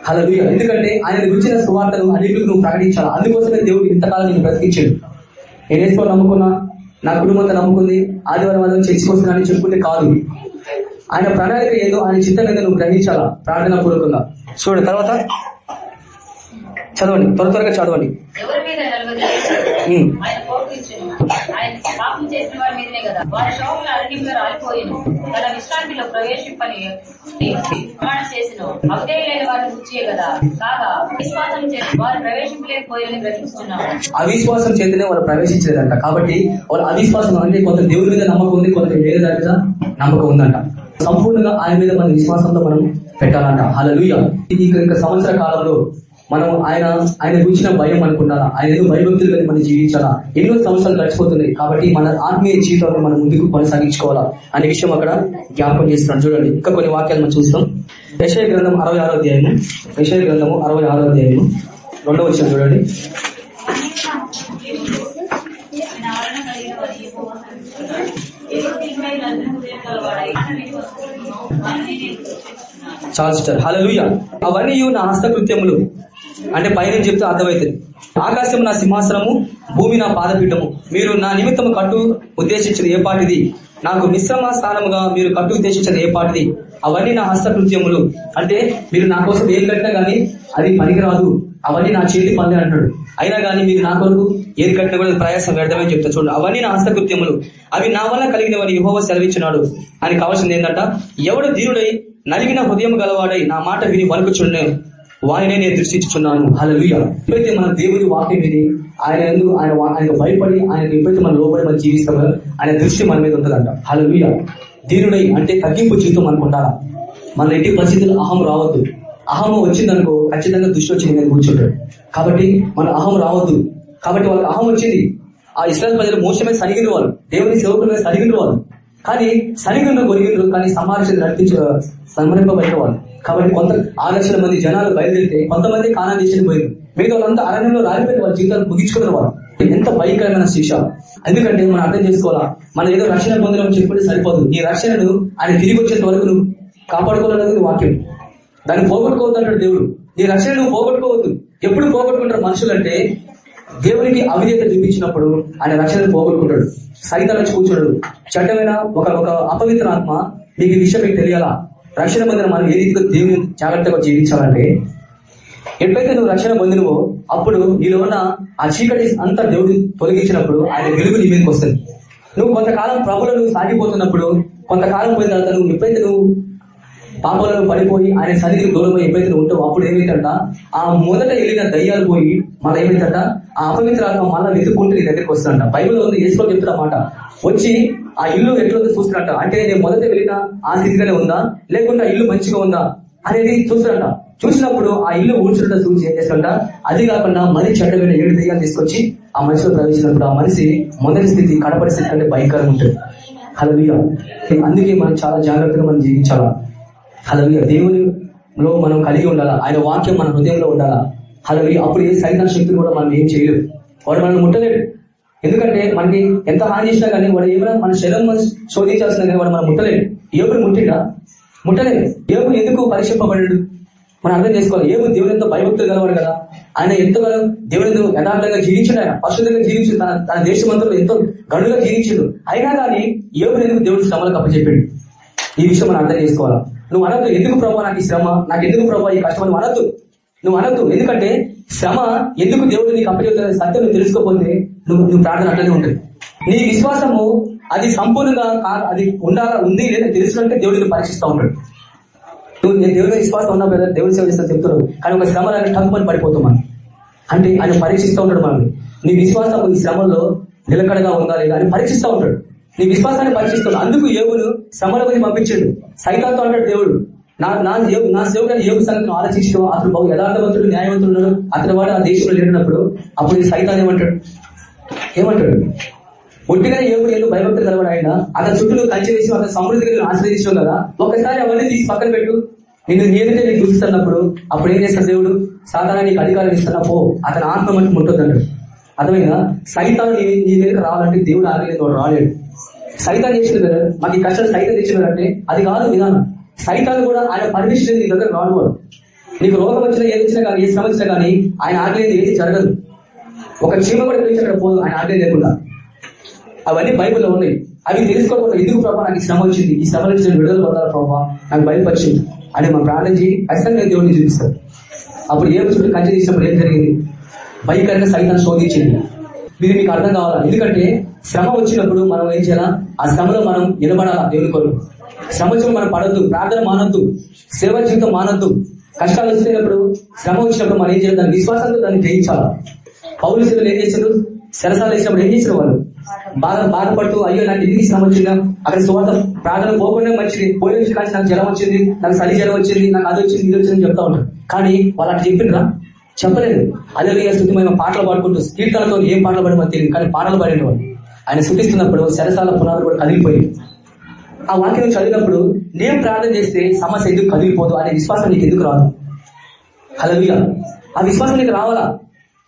అలా ఎందుకంటే ఆయన గురించిన సువార్తను అనేకులకు నువ్వు ప్రకటించాలా? అందుకోసమే దేవుడు ఇంతకాలం నేను బ్రతికించాడు. నేను వేసుకో నమ్ముకున్నా నా కుటుంబంతో నమ్ముకుంది ఆదివారం ఆదివారం చర్చకొస్తున్నా అని చెప్పుకుంటే కాదు. ఆయన ప్రణాళిక ఏదో ఆయన చిత్తం ఏదో నువ్వు గ్రహించాలా? ప్రార్థన పూర్వకంగా. చూడు తర్వాత చదవండి త్వర త్వరగా చదవండి ఎవరి మీద నలభై ఉమ్. ఆయన కోపించును ఆయన పాపం చేసిన వారి మీదనే కదా. వారి శవములు అరణ్యంలో రాలిపోయిను తన విశ్రాంతిలో ప్రవేశింపని ప్రమాణం చేసిన అవిధేయులైన వారిని గుర్చే కదా. కాగా విశ్వాసం చేసి వారు ప్రవేశింపలేకపోయారని గ్రహిస్తున్నాము అవిశ్వాసం చేతనే వారు ప్రవేశించలేదంట. కాబట్టి వాళ్ళ అవిశ్వాసం అంటే కొంత దేవుడి మీద నమ్మకం ఉంది కొంత లేదంట నమ్మకం ఉందంట. సంపూర్ణంగా ఆయన మీద మన విశ్వాసంతో మనం పెట్టాలంట. హలలుయ ఇది ఇక సంవత్సర కాలంలో మనం ఆయన ఆయన గురించిన భయం అనుకున్నారా? ఆయన ఏదో భయభక్తులు కలిగి మనం జీవించాలా? ఎన్నో సంవత్సరాలు గడిచిపోతున్నాయి కాబట్టి మన ఆత్మీయ జీవితంలో మనం ముందుకు కొనసాగించుకోవాలా అనే విషయం అక్కడ జ్ఞాపకం చేస్తున్నాను చూడండి ఇంకా కొన్ని వాక్యాలు మనం చూస్తాం. యశయ గ్రంథం అరవై ఆరో అధ్యాయము. యశయ గ్రంథము అరవై ఆరో అధ్యాయము. రెండవ వచ్చిన చూడండి. ఆయన ఆదరణ కలిగిన వారి హలలుయ అవన్నీ నా హస్తకృత్యములు. అంటే పైన చెప్తే అర్థమవుతుంది. ఆకాశం నా సింహాసనము భూమి నా పాదపీఠము. మీరు నా నిమిత్తము కట్టు ఉద్దేశించిన ఏ పాటిది? నాకు మిశ్రమ స్థానముగా మీరు కట్టు ఉద్దేశించిన ఏ పాటిది? అవన్నీ నా హస్తకృత్యములు. అంటే మీరు నా కోసం ఏం కట్టినా గానీ అది పనికిరాదు. అవన్నీ నా చేతి పనులే అంటాడు అయినా కానీ మీరు నా కొరకు ఏది కట్టినా కూడా ప్రయాసం వ్యర్థమని చెప్తా చూడండి అవన్నీ నా హస్తకృత్యములు. అవి నా వల్ల కలిగినవని యహోవ సెలవించినాడు అని కావాల్సింది ఏంటంట? ఎవడు ధీరుడై నలిగిన హృదయం గలవాడై నా మాట విని వణుకుచుండే వారినే నేను దృష్టించుచున్నాను. హలలుయ ఎప్పుడైతే మన దేవుని వాక్యం విని ఆయన ఎందుకు ఆయన వా- భయపడి ఆయన ఎప్పుడైతే మనం లోపలి మనం జీవిస్తామో? ఆయన దృష్టి మన మీద ఉంటుందంట హలలుయ దీనుడై అంటే తగ్గింపు జీవితం అనుకుంటారా? మన ఎట్టి పరిస్థితుల్లో అహం రావద్దు. అహం వచ్చిందనుకో ఖచ్చితంగా దృష్టి వచ్చింది నేను కూర్చుంటాడు. కాబట్టి మన అహం రావద్దు. కాబట్టి వాళ్ళకి అహం వచ్చింది. ఆ ఇస్రాయల్ ప్రజలు మోసమే సరిగిన వాళ్ళు. దేవుని సేవకుల మీద సరిగిన వాళ్ళు. కానీ సరిగిన కొరిగిండ్రు కానీ సమావేశం నడిపించ సంహరింపబడిన వాళ్ళు. కాబట్టి కొంత ఆరు లక్షల మంది జనాలు బయలుదేరితే కొంతమంది కానా దేశం పోయారు మిగతా వాళ్ళంతా అరణ్యంలో రాలిపోయిన వాళ్ళ జీవితాలు ముగించుకున్న వాళ్ళు. ఎంత భయంకరమైన శిక్ష ఎందుకంటే మనం అర్థం చేసుకోవాలా మనం ఏదో రక్షణ పొందడం చెప్పుకుంటే సరిపోదు. నీ రక్షణను ఆయన తిరిగి వచ్చేంత వరకు నువ్వు కాపాడుకోవాలన్నది వాక్యం. దాన్ని పోగొట్టుకోవద్దు అంటాడు దేవుడు. నీ రక్షణ నువ్వు పోగొట్టుకోవద్దు. ఎప్పుడు పోగొట్టుకుంటారు మనుషులంటే దేవునికి అవిధేత చూపించినప్పుడు ఆయన రక్షణను పోగొట్టుకుంటాడు. సైతం వచ్చి కూర్చున్నాడు. చెడ్డమైన ఒక ఒక అపవిత్ర ఆత్మ మీకు ఈ విషయం మీకు తెలియాలా? రక్షణ పొందిన మనం ఏ రీతిగా దేవుని జాగ్రత్తగా జీవించాలంటే ఎప్పుడైతే నువ్వు రక్షణ పొందినవో అప్పుడు నీలో ఉన్న ఆ చీకటి అంతా దేవుడు తొలగించినప్పుడు ఆయన వెలుగు నీ మీదకి వస్తుంది. నువ్వు కొంతకాలం ప్రభులో నువ్వు సాగిపోతున్నప్పుడు కొంతకాలం పోయిన తర్వాత నువ్వు ఎప్పుడైతే నువ్వు పాపంలో పడిపోయి ఆయన సన్నిధికి దూరమై ఎప్పుడైతే ఉంటావు అప్పుడు ఏమైందంట? ఆ మొదట వెళ్ళిన దయ్యాలు పోయి మన ఏమైందంట? ఆ అపవిత్ర ఆత్మ మళ్ళీ వెతుక్కుంటూ నీ దగ్గరికి వస్తుందంట. బైబిల్ ఉంది ఏసుకో చెప్తున్న మాట. వచ్చి ఆ ఇల్లు ఎట్లుందో చూస్తున్నట్ట అంటే నేను మొదట వెళ్ళిన ఆ స్థితిగానే ఉందా? లేకుంటే ఇల్లు మంచిగా ఉందా? అనేది చూస్తున్నట్ట చూసినప్పుడు ఆ ఇల్లు ఊడ్చుంటే చూసి ఏం చేస్తుంట అది కాకుండా మళ్ళీ చెడ్డమైన ఏడు దెయ్యాలు తీసుకొచ్చి ఆ మనిషిలో ప్రవేశించినప్పుడు ఆ మనిషి మొదటి స్థితి కడపడి స్థితి అంటే భయంకరంగా ఉంటుంది. హలలుయ అందుకే మనం చాలా జాగ్రత్తగా మనం జీవించాలా? హలలుయ దేవునిలో మనం కలిగి ఉండాలా? ఆయన వాక్యం మన హృదయంలో ఉండాలా? అలా అప్పుడు ఏ సైతాన్ శక్తులు కూడా మనం ఏం చేయలేదు. వాడు మనల్ని ముట్టలేడు. ఎందుకంటే మనకి ఎంత హాని చేసినా కానీ వాడు ఏమైనా మన శరీరం మనం శోధించాల్సిన కానీ వాడు మనం ముట్టలేడు. ఏపుడు ముట్టిడా? ముట్టలేదు. ఏపు ఎందుకు పరీక్షింపబడ్డాడు? మనం అర్థం చేసుకోవాలి. ఏపు దేవుడు ఎంతో భయభక్తులు గలవాడు కదా. ఆయన ఎంతగానో దేవుడు యథార్థంగా జీవించాడు ఆయన. పరిశుద్ధంగా జీవించాడు. తన తన దేశమంతా ఎంతో గడుగా జీవించాడు. అయినా కానీ ఏపుడు ఎందుకు దేవుడు శ్రమలకు అప్పచెప్పాడు? ఈ విషయం మనం అర్థం చేసుకోవాలా? నువ్వు అనద్దు. ఎందుకు ప్రభావ నాకు ఈ శ్రమ? నాకు ఎందుకు ప్రభావ ఈ కష్టం నువ్వు అనద్దు. నువ్వు అనద్దు. ఎందుకంటే శ్రమ ఎందుకు దేవుడు నీకు అప్పచెప్తున్న సత్యం నువ్వు తెలుసుకోకపోతే నువ్వు నువ్వు ప్రార్థన అట్లనే ఉంటుంది నీ విశ్వాసము అది సంపూర్ణంగా అది ఉండాలా ఉంది లేదా తెలుసుకుంటే దేవుడిని పరీక్షిస్తూ ఉంటాడు. నువ్వు నేను దేవుడి విశ్వాసం ఉన్నా కదా దేవుడి సేవ చేస్తా చెప్తున్నావు కానీ ఒక శ్రమ అనేది టంపని పడిపోతాం మనం. అంటే ఆయన పరీక్షిస్తూ ఉంటాడు మనల్ని. నీ విశ్వాసం ఈ శ్రమలో నిలకడగా ఉందా లేదా అని పరీక్షిస్తూ ఉంటాడు. నీ విశ్వాసాన్ని పరీక్షిస్తాడు. అందుకు ఏవును శ్రమల గురించి పంపించాడు. సైతాంతో అంటాడు దేవుడు నా నా ఏవు నా సేవకుడు ఏవు సంగతిని ఆలోచించడం అతను బహు యథార్థవంతుడు న్యాయవంతుడు అతని వాడు ఆ దేశంలో లేనప్పుడు అప్పుడు ఈ సైతాన్ ఏమంటాడు? ఏమంటాడు? ఒట్టిగా ఏవుడు ఏళ్ళు భయభక్తులు కలవాడు ఆయన. అతని చుట్టూ కలిసి కంచె వేసి అతని సమృద్ధిగా ఆశ్రయించడం కదా. ఒకసారి అవన్నీ తీసి పక్కన పెట్టు. నేను నేనైతే నీకు చూస్తున్నప్పుడు అప్పుడు ఏం చేస్తాను దేవుడు? సాధారణ నీకు అధికారం ఇస్తున్నా పో. అతని ఆత్మ మట్టి ముట్టొద్దంటాడు అర్థమైనా సైతాన్ నీ నీ దగ్గర రావాలంటే దేవుడు ఆగలేదు వాడు రాలేడు. సైతాన్ చేసిన కదా. మాకు ఈ కష్టాలు సైతం తెచ్చినాడంటే అది కాదు విధానం. సైతాన్ని కూడా ఆయన పర్మిషన్ నీ దగ్గర రాడు నీకు రోగం వచ్చినా ఏది వచ్చినా కానీ ఏ శ్రమ వచ్చినా కానీ ఆయన ఆగలేదు ఏది జరగదు. ఒక చీమ కూడా పిలిచి అక్కడ పోదు ఆయన ఆగలేదు లేకుండా. అవన్నీ బైబుల్లో ఉన్నాయి. అవి తెలుసుకోకుండా ఎందుకు ప్రభావ నాకు శ్రమ వచ్చింది. ఈ శ్రమ నుంచి నేను విడుదల పొందాలి ప్రభావ నాకు బయలుపరిచింది. అని మా ప్రార్థన చేయి ఖచ్చితంగా నేను దేవుడిని చూపిస్తాను అప్పుడు ఏం చుట్టూ కంచె తీసినప్పుడు ఏం జరిగింది? భయకరంగా సైతాన్ని శోధించింది. ఇది మీకు అర్థం కావాలా? ఎందుకంటే శ్రమ వచ్చినప్పుడు మనం ఏం చేయాలా? ఆ శ్రమలో మనం నిలబడాలా దేవుని కొరకు? శ్రమ మనం పడద్దు ప్రార్థన మానద్దు సేవ జీవితం మానద్దు. కష్టాలు వచ్చినప్పుడు శ్రమ వచ్చినప్పుడు మనం ఏం చేయాలి? దాని విశ్వాసంతో దాన్ని జయించాలా. పౌరు సేవలు ఏం చేశారు శరసాలు వేసినప్పుడు ఏం చేశారు వాళ్ళు? బాధ బాధపడుతూ అయ్యో నాకు ఎందుకు శ్రమ వచ్చిందా? అక్కడ సువార్త ప్రార్థన పోకుండా మంచిది. పోయిన నుంచి కానీ నాకు జ్వరం వచ్చింది నాకు చలి జ్వరం వచ్చింది నాకు అది వచ్చింది ఇది వచ్చింది చెప్తా ఉంటారు. కానీ వాళ్ళు అట్లా చెప్పిండ్రా? చెప్పలేదు. అదే స్థుతి పాటలు పాడుకుంటూ కీర్తనతో ఏం పాటలు పాడి తెలియదు. కానీ పాటలు పాడేటవాడు ఆయన శృతిస్తున్నప్పుడు శరసాల పునాదులు కూడా కదిలిపోయింది ఆ వాక్యం చదివినప్పుడు నేను ప్రార్థన చేస్తే సమస్య ఎందుకు కదిలిపోదు అనే విశ్వాసం నీకు ఎందుకు రాదు? హలలుయ ఆ విశ్వాసం నీకు రావాలా?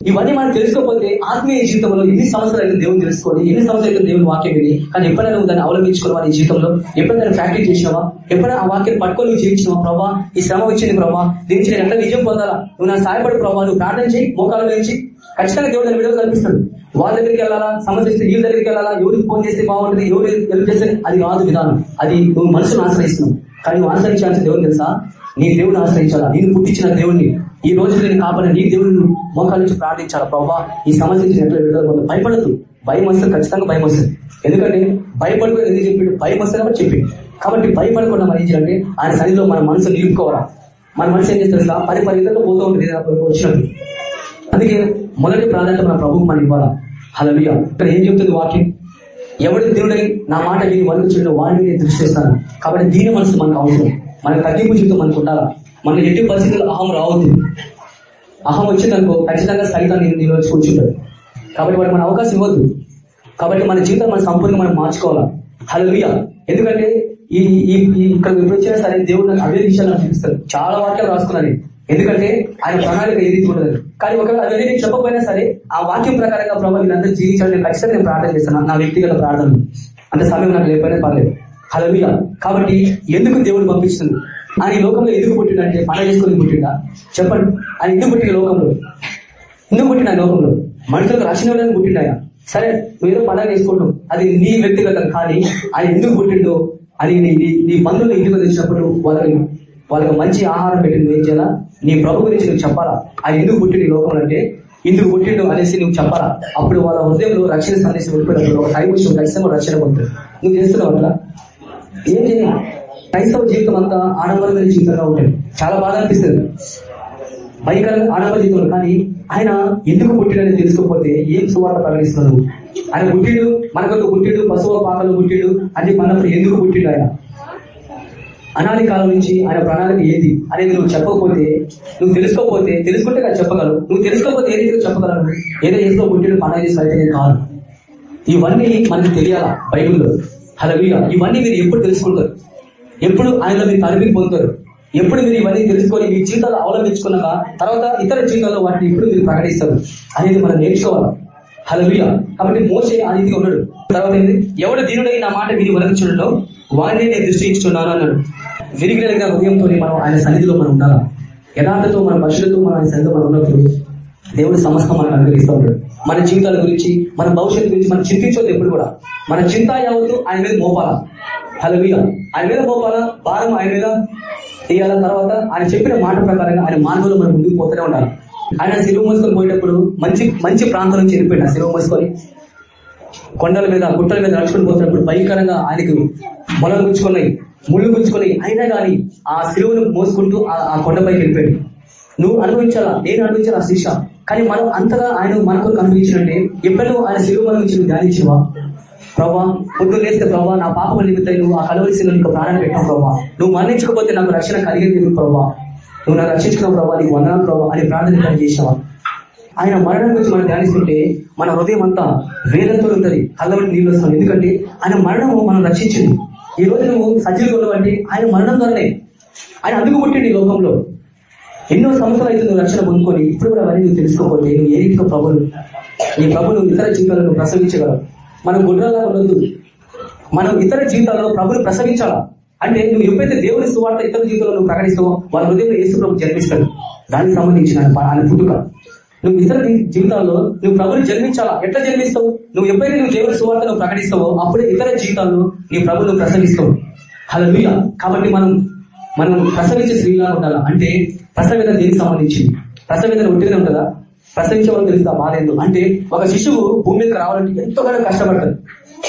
ఇవన్నీ మనం తెలుసుకోకపోతే ఆత్మీయ జీవితంలో ఎన్ని సంవత్సరాలు అయితే దేవుని తెలుసుకోవాలి ఎన్ని సంవత్సరాలు అయితే దేవుని వాక్యం విని కానీ ఎప్పుడైనా నువ్వు దాన్ని అవలంబించుకోవాలి నీ జీవితంలో? ఎప్పుడైనా దాన్ని ప్రాక్టీస్ చేసినావా? ఎప్పుడైనా ఆ వాక్యం పట్టుకొని నువ్వు జీవించినావా? ప్రభావ ఈ శ్రమ వచ్చింది ప్రభావ దీని నుంచి నేను ఎట్లా విజయం పొందాలా? నువ్వు నా సహాయపడు ప్రభావ నువ్వు ప్రార్థన చేయి మోకాల నుంచి. ఖచ్చితంగా దేవుడు దాని విడుదల కల్పిస్తాడు. వాళ్ళ దగ్గరికి వెళ్ళాలా? సమస్య ఇస్తే వీళ్ళ దగ్గరికి వెళ్ళాలా? ఎవరికి ఫోన్ చేస్తే బాగుంటుంది? ఎవరు హెల్ప్ చేస్తే? అది కాదు విధానం. అది నువ్వు మనసును ఆశ్రయిస్తున్నావు. కానీ నువ్వు ఆశ్రయించాల్సిన దేవుడు తెలుసా? నీ దేవుడిని ఆశ్రయించాలా? నేను పుట్టించిన దేవుడిని ఈ రోజు నేను కాపాడిన నీ దేవుడిని మోకాల నుంచి ప్రార్థించాలా? ప్రభావ ఈ సమస్య నుంచి ఎట్లా విడుదల భయపడదు భయం వస్తుంది ఖచ్చితంగా భయం వస్తుంది. ఎందుకంటే భయపడుకుని ఎందుకు చెప్పిండు? భయం వస్తుంది కాబట్టి చెప్పిండు. కాబట్టి భయపడకుండా మనం ఏం చేయాలంటే ఆయన సన్నిధిలో మన మనసు నిలుపుకోవాలా. మన మనసు ఏం చేస్తుంది తెలుసా? పరి పరిగెత్తుతో పోతూ ఉంటుంది. వచ్చినప్పుడు. అందుకే మొదటి ప్రాధాన్యత మన ప్రభుకు మనం ఇవ్వాలా? హలలుయ ఇక్కడ ఏం చెప్తుంది వాక్యం? ఎవడు దేవుడై నా మాట విని వరకు వాడిని నేను దృష్టి చేస్తాను కాబట్టి దీని మనసు మనకు అవసరం. మన తగ్గింపు జీవితం మనకు ఉండాలా? మన ఎట్టి పరిస్థితుల్లో అహం రావద్దు. అహం వచ్చిందనుకో ఖచ్చితంగా సైతాన్ని నేను వచ్చి కూర్చుంటాడు. కాబట్టి వాడు మన అవకాశం ఇవ్వద్దు. కాబట్టి మన జీవితం మన సంపూర్ణంగా మనం మార్చుకోవాలా? హలలుయ ఎందుకంటే ఈ ఇక్కడ ఎప్పుడు వచ్చినా సరే దేవుడు నాకు అవే విషయాలు నాకు చూపిస్తాడు. చాలా వాక్యాలు రాసుకున్నాను ఎందుకంటే ఆయన ప్రణాళిక ఏది ఉండదు కానీ ఒకవేళ అవన్నీ నేను చెప్పకపోయినా సరే ఆ వాక్యం ప్రకారంగా ప్రభావ వీళ్ళందరూ జీవించాలని నేను ఖచ్చితంగా నేను ప్రార్థన చేస్తాను. నా వ్యక్తిగత ప్రార్థన అంత సమయం నాకు లేకపోయినా పర్లేదు. హలలుయ కాబట్టి ఎందుకు దేవుడు పంపిస్తుంది ఆయన ఈ లోకంలో ఎందుకు పుట్టిండంటే పండగ చేసుకుని పుట్టిండా? చెప్పండి. ఆయన ఎందుకు పుట్టిన లోకంలో? ఎందుకు పుట్టిన లోకంలో? మనుషులకు రక్షణ వాళ్ళని పుట్టిండాయా సరే నువ్వు ఏదో పండగ అది నీ వ్యక్తిగతం కానీ ఆయన ఎందుకు పుట్టిండో అని నీ నీ- బంధువులు ఇంటికి తెచ్చినప్పుడు వాళ్ళని వాళ్ళకి మంచి ఆహారం పెట్టింది ఏం చేయాలా? నీ ప్రభు గురించి నువ్వు చెప్పాలా? ఆయన ఎందుకు పుట్టిండు ఈ లోకంలో అంటే ఇందుకు పుట్టిండు అనేసి నువ్వు చెప్పాలా? అప్పుడు వాళ్ళ హృదయంలో రక్షణ సందేశం వెళ్ళిపోయినప్పుడు ఒక టైం వచ్చి ఖచ్చితంగా రక్షణ పొందుతుంది నువ్వు చేస్తున్నావు అట్లా? ఏం చేయాలి? క్రైస్తవ జీవితం అంతా ఆడంబరమైన జీవితంగా ఉంటుంది. చాలా బాధ అనిపిస్తుంది. భయంకర ఆడంబర జీవితంలో కానీ ఆయన ఎందుకు పుట్టిడని తెలుసుకోకపోతే ఏం సువార్త ప్రకటిస్తున్నాడు? ఆయన పుట్టిడు మనకొక పుట్టిడు పశువు పాకలు పుట్టిడు అని మనప్పుడు ఎందుకు పుట్టిడు ఆయన? అనాది కాలం నుంచి ఆయన ప్రణాళిక ఏది అనేది నువ్వు చెప్పకపోతే నువ్వు తెలుసుకోకపోతే తెలుసుకుంటే కదా చెప్పగలవు. నువ్వు తెలుసుకోకపోతే ఏది చెప్పగలవు? ఏదో ఏదో పుట్టిన పండుగ చేసి అయితే కాదు. ఇవన్నీ మనకు తెలియాలా బైబిల్లో. హలవీగా ఇవన్నీ మీరు ఎప్పుడు తెలుసుకుంటారు? ఎప్పుడు ఆయనలో మీరు కనిపి పొందుతారు? ఎప్పుడు మీరు ఇవన్నీ తెలుసుకొని మీ జీవితాలు అవలంబించుకున్నాక తర్వాత ఇతర జీవితాల్లో వాటిని ఎప్పుడు మీరు ప్రకటిస్తారు అనేది మనం నేర్చుకోవాలి. హలవీయ కాబట్టి మోసే అనేది ఉన్నాడు. తర్వాత ఏంటి ఎవడు దీనుడై నా మాట విని వలచుండో వారిని నేను దృష్టించున్నాను అన్నాడు. విరిగిన హృదయంతో మనం ఆయన సన్నిధిలో మనం ఉండాలా? యథార్థతో మన పశులతో మన ఆయన సన్నిధిలో మనం ఉన్నప్పుడు దేవుడు సమస్తం మనకు అనుగ్రహిస్తూ ఉంటాడు మన జీవితాల గురించి మన భవిష్యత్తు గురించి మనం చింతించవద్దు ఎప్పుడు కూడా. మన చింత యావత్తు ఆయన మీద మోపాలా? హలవీయ ఆయన మీద మోపాలా? భారం ఆయన మీద తీయాల తర్వాత ఆయన చెప్పిన మాట ప్రకారంగా ఆయన మార్గంలో మనం ముందుకు పోతూనే ఉండాలి? ఆయన సిలువ మోసుకొని పోయేటప్పుడు మంచి మంచి ప్రాంతం నుంచి వెళ్ళిపోయిన సిలువ మోసుకొని కొండల మీద గుట్టల మీద నడుచుకుని పోతున్నప్పుడు భయంకరంగా ఆయనకు మొలలు గుచ్చుకున్నాయి. ముళ్ళు గుచ్చుకున్నాయి అయినా కానీ ఆ శిలువును మోసుకుంటూ ఆ ఆ కొండపైకి వెళ్ళిపోయాడు. నువ్వు అనుభవించాలా? నేను అనుభవించాలా ఆ శిక్ష? కానీ మనం అంతగా ఆయన మనకు అనుభవించినట్టే ఎప్పుడూ ఆయన సిలువ మనం నుంచి ధ్యానించవా? ప్రభా పొద్దున్న లేస్తే ప్రభా నా పాపం నిమిత్తం నువ్వు ఆ కలవలసిన నీకు ప్రాణాన్ని పెట్టావు ప్రభా. నువ్వు మరణించకపోతే నాకు రక్షణ కలిగింది ప్రభా? నువ్వు నాకు రక్షించుకున్నావు ప్రభా నీకు వందనాలు ప్రభా అని ప్రార్థన చేసావా ఆయన మరణం గురించి మనం ధ్యానిస్తుంటే మన హృదయం అంతా వేదంతో ఉంటుంది కళ్ళబట్టి నీళ్ళు వస్తాం ఎందుకంటే ఆయన మరణము మనం రక్షించింది. ఈ రోజు నువ్వు సజ్జలు అంటే ఆయన మరణం ద్వారానే. ఆయన అందుకు పుట్టిండి ఈ లోకంలో. ఎన్నో సంవత్సరాలు అయితే నువ్వు రక్షణ పొందుకొని ఇప్పుడు కూడా అవన్నీ నువ్వు తెలుసుకోకపోతే నువ్వు ఏ రీతిలో ప్రభులు నీ ప్రభులు ఇతర జీవితాలను ప్రసవించగలవు? మనం గుడ్రలా ఉండదు మనం ఇతర జీవితాలలో ప్రభుని ప్రసవించాలా? అంటే నువ్వు ఎప్పుడైతే దేవుని సువార్త ఇతర జీవితంలో నువ్వు ప్రకటిస్తావో వాళ్ళ హృదయంలో యేసు ప్రభు జన్మిస్తాడు. దానికి సంబంధించిన ఆయన పుట్టుక. నువ్వు ఇతర జీవితాల్లో నువ్వు ప్రభుని జన్మించాలా? ఎట్లా జన్మిస్తావు? నువ్వు ఎప్పుడైతే నువ్వు దేవుని సువార్త నువ్వు ప్రకటిస్తావో అప్పుడే ఇతర జీవితాల్లో నీ ప్రభును ప్రసవిస్తావు హల్లెలూయా కాబట్టి మనం మనం ప్రసవించే స్త్రీలా ఉండాలా? అంటే ప్రసవేదన దేనికి సంబంధించింది? ప్రసవేదన ఒట్టిగానే ఉంటుందా? ప్రసవించమని తెలుస్తా బాధ అంటే ఒక శిశువు భూమి మీదకి రావాలంటే ఎంతోగానో కష్టపడతాడు.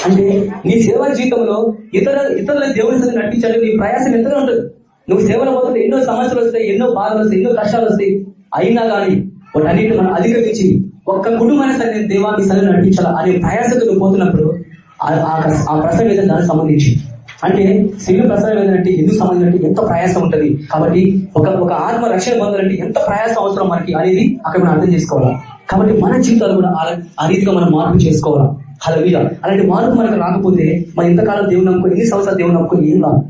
అంటే నీ సేవా జీవితంలో ఇతర ఇతరుల దేవుని నటించాలి నీ ప్రయాసం ఎంతగా ఉంటుంది. నువ్వు సేవల పోతుంటే ఎన్నో సమస్యలు వస్తాయి ఎన్నో బాధలు వస్తాయి ఎన్నో కష్టాలు వస్తాయి. అయినా కానీ వాటన్నిటి మనం అధిగమించి ఒక్క కుటుంబాన్ని సరే నేను దేవాన్ని సరే నడిపించాలా అనే ప్రయాసతో పోతున్నప్పుడు ఆ- ఆ కస్- ప్రసవ వేదన దానికి సంబంధించి. అంటే శిల్లు ప్రసవ వేదన అంటే ఎందుకు సంబంధించి అంటే ఎంత ప్రయాసం ఉంటుంది? కాబట్టి ఒక ఒక ఆత్మ రక్షణ పొందాలంటే ఎంత ప్రయాసం అవసరం మనకి అనేది అక్కడ మనం అర్థం చేసుకోవాలా. కాబట్టి మన జీవితాలు కూడా ఆ- రీతిగా మనం మార్పు చేసుకోవాలా. అలా మీద అలాంటి మార్పు మనకు రాకపోతే మన ఇంతకాలం దేవుని నమ్ముకో ఎన్ని సంవత్సరాలు దేవుని నమ్ముకో ఏం రాదు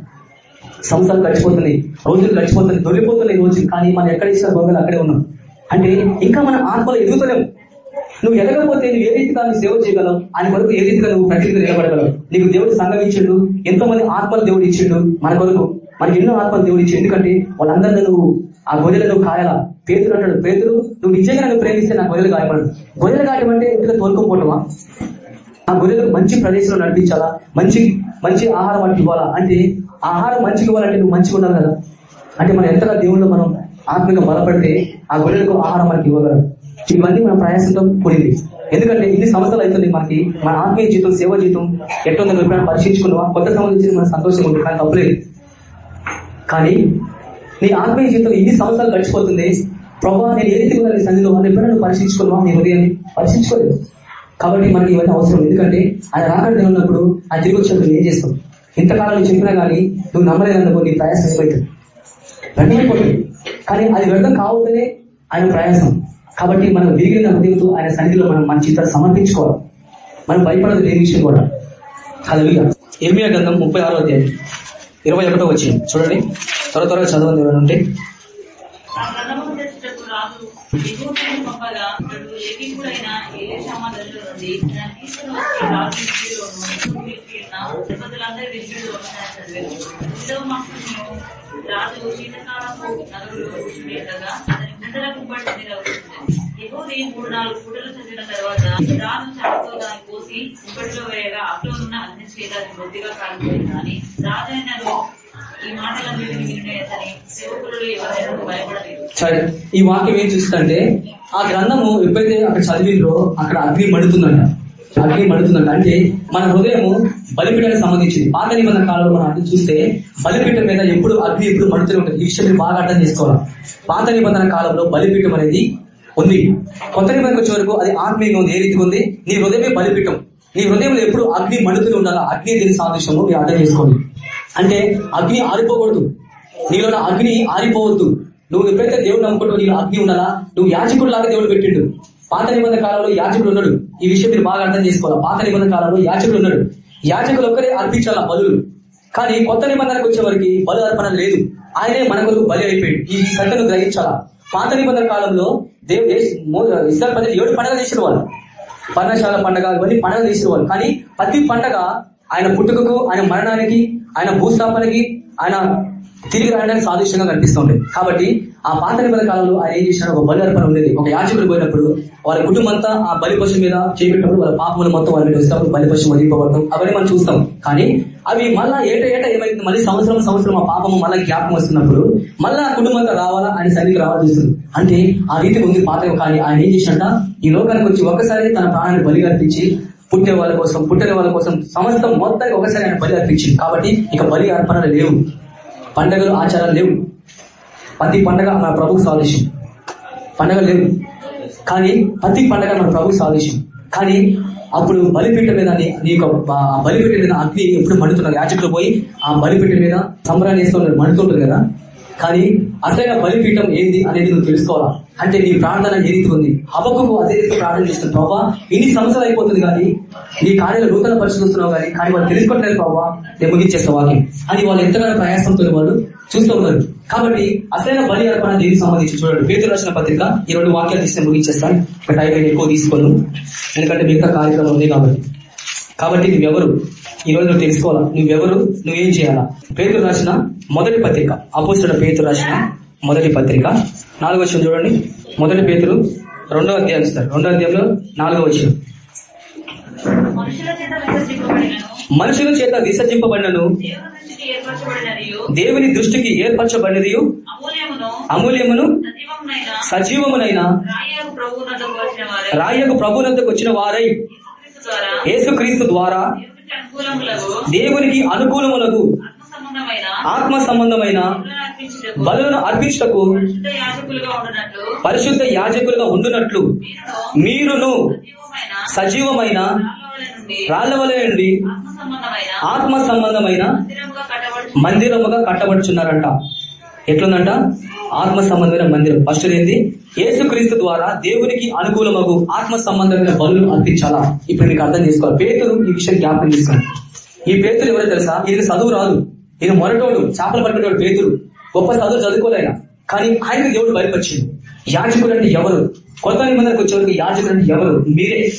సంవత్సరాలు గడిచిపోతున్నాయి రోజులు గడిచిపోతున్నాయి దొరికిపోతున్నాయి రోజులు. కానీ మనం ఎక్కడ ఇచ్చిన గొంగలు అక్కడే ఉన్నాం. అంటే ఇంకా మన ఆత్మలో ఎదుగుతలేము నువ్వు ఎదగకపోతే నువ్వు ఏ రీతిగా నువ్వు సేవ చేయగలవు? ఆయన కొరకు ఏ రీతిగా నువ్వు ప్రతిగా నిలబడగలవు? నీకు దేవుడు సంఘం ఇచ్చిండు ఎంతో మంది ఆత్మలు దేవుడు ఇచ్చిండు మన కొరకు. మనకి ఎన్నో ఆత్మలు దేవుడు ఇచ్చిండు. ఎందుకంటే వాళ్ళందరినీ నువ్వు ఆ గొర్రెలను కాయాలా? పేతులు అంటాడు. పేతులు నువ్వు నిజంగా నన్ను ప్రేమిస్తే నా గొర్రెలు గాయపడు గొర్రెలు గాయమంటే అంటే తోలుకోపోవటమా ఆ గొర్రెలకు మంచి ప్రదేశంలో నడిపించాలా? మంచి మంచి ఆహారం వాటికి ఇవ్వాలా? అంటే ఆహారం మంచిగా ఇవ్వాలంటే నువ్వు మంచిగా ఉండాలి కదా? అంటే మనం ఎంతగా దేవుళ్ళు మనం ఆత్మీయంగా బలపడితే ఆ గొర్రెలకు ఆహారం మనకి ఇవ్వగలరు. ఇవన్నీ మన ప్రయాసంతో కూడింది. ఎందుకంటే ఇన్ని సంవత్సరాలు అవుతుంది మనకి మన ఆత్మీయ జీవితం సేవ జీవితం ఎట్లుందో ఎప్పుడైనా పరిశీలించుకున్నావా? కొత్త సంబంధించి మన సంతోషం ఉంటుంది కానీ తప్పలేదు కానీ నీ ఆత్మీయ జీవితం ఇన్ని సంవత్సరాలు గడిచిపోతుంది. ప్రభావ నేను ఏది రీతిగా ఉన్నా నీ సన్నిధిలో అని ఎప్పుడైనా నువ్వు పరిశీలించుకున్నావా నీ ఉదయాన్ని పరిశీలించుకోలేదు. కాబట్టి మనకి ఇవన్నీ అవసరం. ఎందుకంటే ఆయన రాకడ ఉన్నప్పుడు ఆ తిరిగి వచ్చినప్పుడు ఏం చేస్తాం ఇంతకాలం నువ్వు చెప్పినా కానీ నువ్వు నమ్మలేదనుకో నీ ప్రయాసం అయిపోతుంది వ్యర్థమైపోతుంది కానీ అది వ్యర్థం కావద్దనే ఆయన ప్రయాసం. కాబట్టి మనం విరిగిన హృదయంతో ఆయన సన్నిధిలో మనం మన చిత్తాలు సమర్పించుకోవాలి. మనం భయపడదు దేని విషయం కూడా. అది ఇర్మియా గ్రంథం ముప్పై ఆరో అధ్యాయం. ఇరవై ఒకటో వచ్చింది చూడండి. త్వర త్వరగా చదవండి ఎవరైనా ఉంటే. రాజు శీతకాలపు నగరులో మూడు నాలుగు పూటలు చదివిన తర్వాత రాజు చాటుతో దాన్ని కోసి వేయగా అట్లో ఉన్న అగ్ని బొద్దిగా కాలిపోయింది కానీ రాజైనను ఈ మాటలన్నిటిని వినినయతని సేవకులు ఎవరైనా భయపడలేదు. సరే ఈ వాక్యం ఏం చూస్తుందంటే ఆ గ్రంథము ఎప్పుడైతే అక్కడ చదివిందో అక్కడ అగ్ని మడుతుందంట. అగ్ని పడుతుందంట. అంటే మన హృదయము బలిపీఠానికి సంబంధించింది. పాత నిబంధన కాలంలో మనం అన్ని చూస్తే బలిపీఠం మీద ఎప్పుడు అగ్ని ఎప్పుడు మడుతూనే ఉంటుంది. ఈ విషయం బాగా అర్థం చేసుకోవాలి. పాత నిబంధన కాలంలో బలిపీఠం అనేది ఉంది. కొత్త నిబంధనకు వచ్చే వరకు అది ఆత్మీయంగా ఉంది. ఏ రీతిగా ఉంది? నీ హృదయమే బలిపీఠం. నీ హృదయంలో ఎప్పుడు అగ్ని మడుతూనే ఉండాలా? అగ్ని దీని సాదృశ్యము మీరు అర్థం చేసుకోండి. అంటే అగ్ని ఆరిపోకూడదు. నీలో అగ్ని ఆరిపోవద్దు. నువ్వు ఎప్పుడైతే దేవుడు నమ్ముకుంటూ నీలో అగ్ని ఉండాలా? నువ్వు యాజకుడు లాగా దేవుడు పెట్టిండు. పాత నిబంధన కాలంలో యాచకుడు ఉన్నాడు. ఈ విషయం మీరు బాగా అర్థం చేసుకోవాలి? పాత నిబంధన కాలంలో యాచకుడు ఉన్నాడు. యాచకులు ఒక్కరే అర్పించాల? బదులు కానీ కొత్త నిబంధనకు వచ్చే బలు అర్పణ లేదు. ఆయనే మన కొరకు బలి అయిపోయాడు. ఈ సంఖ్యను గ్రహించాలా? పాత నిబంధన కాలంలో దేవుడు ఇస్రాయల్ ప్రజలు ఏడు పండుగ చేసిన వాళ్ళు. పర్ణశాల పండగ ఇవన్నీ పండగలు చేసిన వాళ్ళు. కానీ ప్రతి పండగ ఆయన పుట్టుకకు ఆయన మరణానికి ఆయన భూస్థాపనకి ఆయన తిరిగి రాయడానికి సాదృశ్యంగా కనిపిస్తుంది. కాబట్టి ఆ పాత నిబంధన కాలంలో ఆయన ఏం చేశాడు? ఒక బలి అర్పణ ఉండేది. ఒక యాజకుడు పోయినప్పుడు వాళ్ళ కుటుంబం అంతా ఆ బలి పశు మీద చేపెట్టినప్పుడు వాళ్ళ పాపములు మొత్తం వాళ్ళ మీద వచ్చినప్పుడు బలి పశు వదిలిపోవడం అవన్నీ మనం చూస్తాం. కానీ అవి మళ్ళా ఏట ఏట ఏమైంది? మళ్ళీ సంవత్సరం సంవత్సరం ఆ పాపము మళ్ళీ జ్ఞాపకం వస్తున్నప్పుడు మళ్ళా ఆ కుటుంబం రావాలా? ఆయన సన్నిధికి రావాల్సి చూస్తుంది. అంటే ఆ రీతి ఉంది పాత కానీ ఆయన ఏం చేసినట్ట ఈ లోకానికి వచ్చి ఒక్కసారి తన ప్రాణాన్ని బలి అర్పించి పుట్టే వాళ్ళ కోసం పుట్టిన వాళ్ళ కోసం సమస్తం మొత్తానికి ఒకసారి ఆయన బలి అర్పించింది కాబట్టి ఇక బలి అర్పణలు లేవు. పండగలు ఆచారాలు లేవు. ప్రతి పండగ మన ప్రభుకు సాదృశ్యం పండగలు లేవు. కానీ ప్రతి పండగ మన ప్రభుకు సాదృశ్యం కానీ అప్పుడు బలిపీఠ మీద నీ యొక్క బలిపీఠ మీద అగ్ని ఎప్పుడు మండుతున్నారు. యాచకులు పోయి ఆ బలిపీఠ మీద సంబరాన్ని వేసుకున్నారు మండుతుంటారు కదా. కానీ అసలైన బలిపీఠం ఏంది అనేది నువ్వు తెలుసుకోవాలా? అంటే నీ ప్రార్థన ఏ రీతి ఉంది? హబకు అదే రీతి ప్రార్థన చేస్తున్న ప్రభావ ఇన్ని సంవత్సరాలు అయిపోతుంది కానీ నీ కార్యాలు నూతన పరిశీలిస్తున్నావు కానీ కానీ వాళ్ళు తెలుసుకోవట్లేదు ప్రభావ నేను ముగించేస్తా వాక్యం. అని వాళ్ళు ఎంతగానో ప్రయాసంతో వాళ్ళు చూస్తూ ఉన్నారు. కాబట్టి అసలైన బలి అర్పణ దేనికి సంబంధించి చూడండి. పేరు రాసిన పత్రిక ఈ రెండు వాక్యాలు తీసుకుని ముగించేస్తాను. ఒక టైం ఎక్కువ తీసుకోను. ఎందుకంటే మిగతా కార్యక్రమం ఉంది కాబట్టి. కాబట్టి నువ్వెవరు? ఈ రోజు నువ్వు తెలుసుకోవాలా? నువ్వెవరు? నువ్వేం చేయాలా? పేరు రాసిన మొదటి పత్రిక అపోస్తుడ పేతురు రాసిన మొదటి పత్రిక. నాలుగో వచ్చిన చూడండి. మొదటి పేతురు రెండో అధ్యాయం ఇస్తారు రెండో అధ్యాయంలో నాలుగో వచ్చిన మనుషుల చేత విసర్జింపబడినను దేవుని దృష్టికి ఏర్పరచబడినది అమూల్యమును సజీవమునైన రాయకు ప్రభునందుకు వచ్చిన వారై యేసుక్రీస్తు ద్వారా దేవునికి అనుకూలములకు ఆత్మ సంబంధమైన బలులను అర్పించుటకు పరిశుద్ధ యాజకులుగా ఉండునట్లు మీరును సజీవమైన రాళ్ళవలె నుండి ఆత్మ సంబంధమైన మందిరముగా కట్టబడి మందిరముగా కట్టబడుచున్నారంట. ఎట్లుందంట? ఆత్మ సంబంధమైన మందిరం. ఫస్ట్ ఏంది? యేసుక్రీస్తు ద్వారా దేవునికి అనుకూలమగు ఆత్మ సంబంధమైన బలులు అర్పించాలా? ఇప్పుడు మీకు అర్థం చేసుకోవాలి. పేతురు ఈ విషయం జ్ఞాపకం చేసుకోండి. ఈ పేతురు ఎవరో తెలుసా? ఈయన చదువు రాదు. నేను మొరటోడు చేపలు పట్టుకునేవాడు పేతురు గొప్ప చదువు చదువుకోలేక కానీ ఆయనకు దేవుడు బయలుపరిచింది యాజకుడు అంటే ఎవరు? కొత్త నిబంధనకు వచ్చేవారికి యాజకుడు అంటే ఎవరు? మీరే.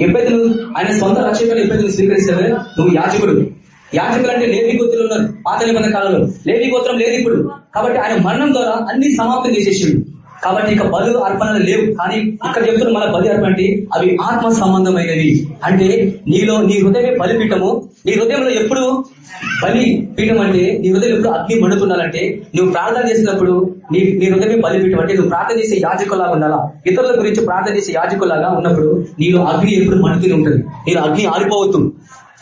ఎప్పుడైతే ఆయన సొంత రక్షకులు ఎప్పుడైతే నువ్వు స్వీకరిస్తావే నువ్వు యాజకుడు. యాజకులు అంటే లేవి గోత్రులు ఉన్నారు. పాత నిబంధన కాలంలో. లేవి గోత్రం లేదు ఇప్పుడు. కాబట్టి ఆయన మరణం ద్వారా అన్ని సమాప్తం చేసేసిండు. కాబట్టి ఇక బలు అర్పణలు లేవు. కానీ ఇక్కడ చెప్తున్న మన బలి అర్పణ అంటే అవి ఆత్మ సంబంధమైనవి. అంటే నీలో నీ హృదయమే బలిపీఠము. నీ హృదయంలో ఎప్పుడు బలి పీఠం అంటే నీ హృదయం ఎప్పుడు అగ్ని మండుతుండాలంటే నువ్వు ప్రార్థన చేసినప్పుడు నీ నీ హృదయమే బలిపీఠం అంటే నువ్వు ప్రార్థన చేసే యాజకులాగా ఉండాలా? ఇతరుల గురించి ప్రార్థన చేసే యాజకులాగా ఉన్నప్పుడు నీలో అగ్ని ఎప్పుడు మండుతూనే ఉంటుంది. నేను అగ్ని ఆరిపోవద్దు.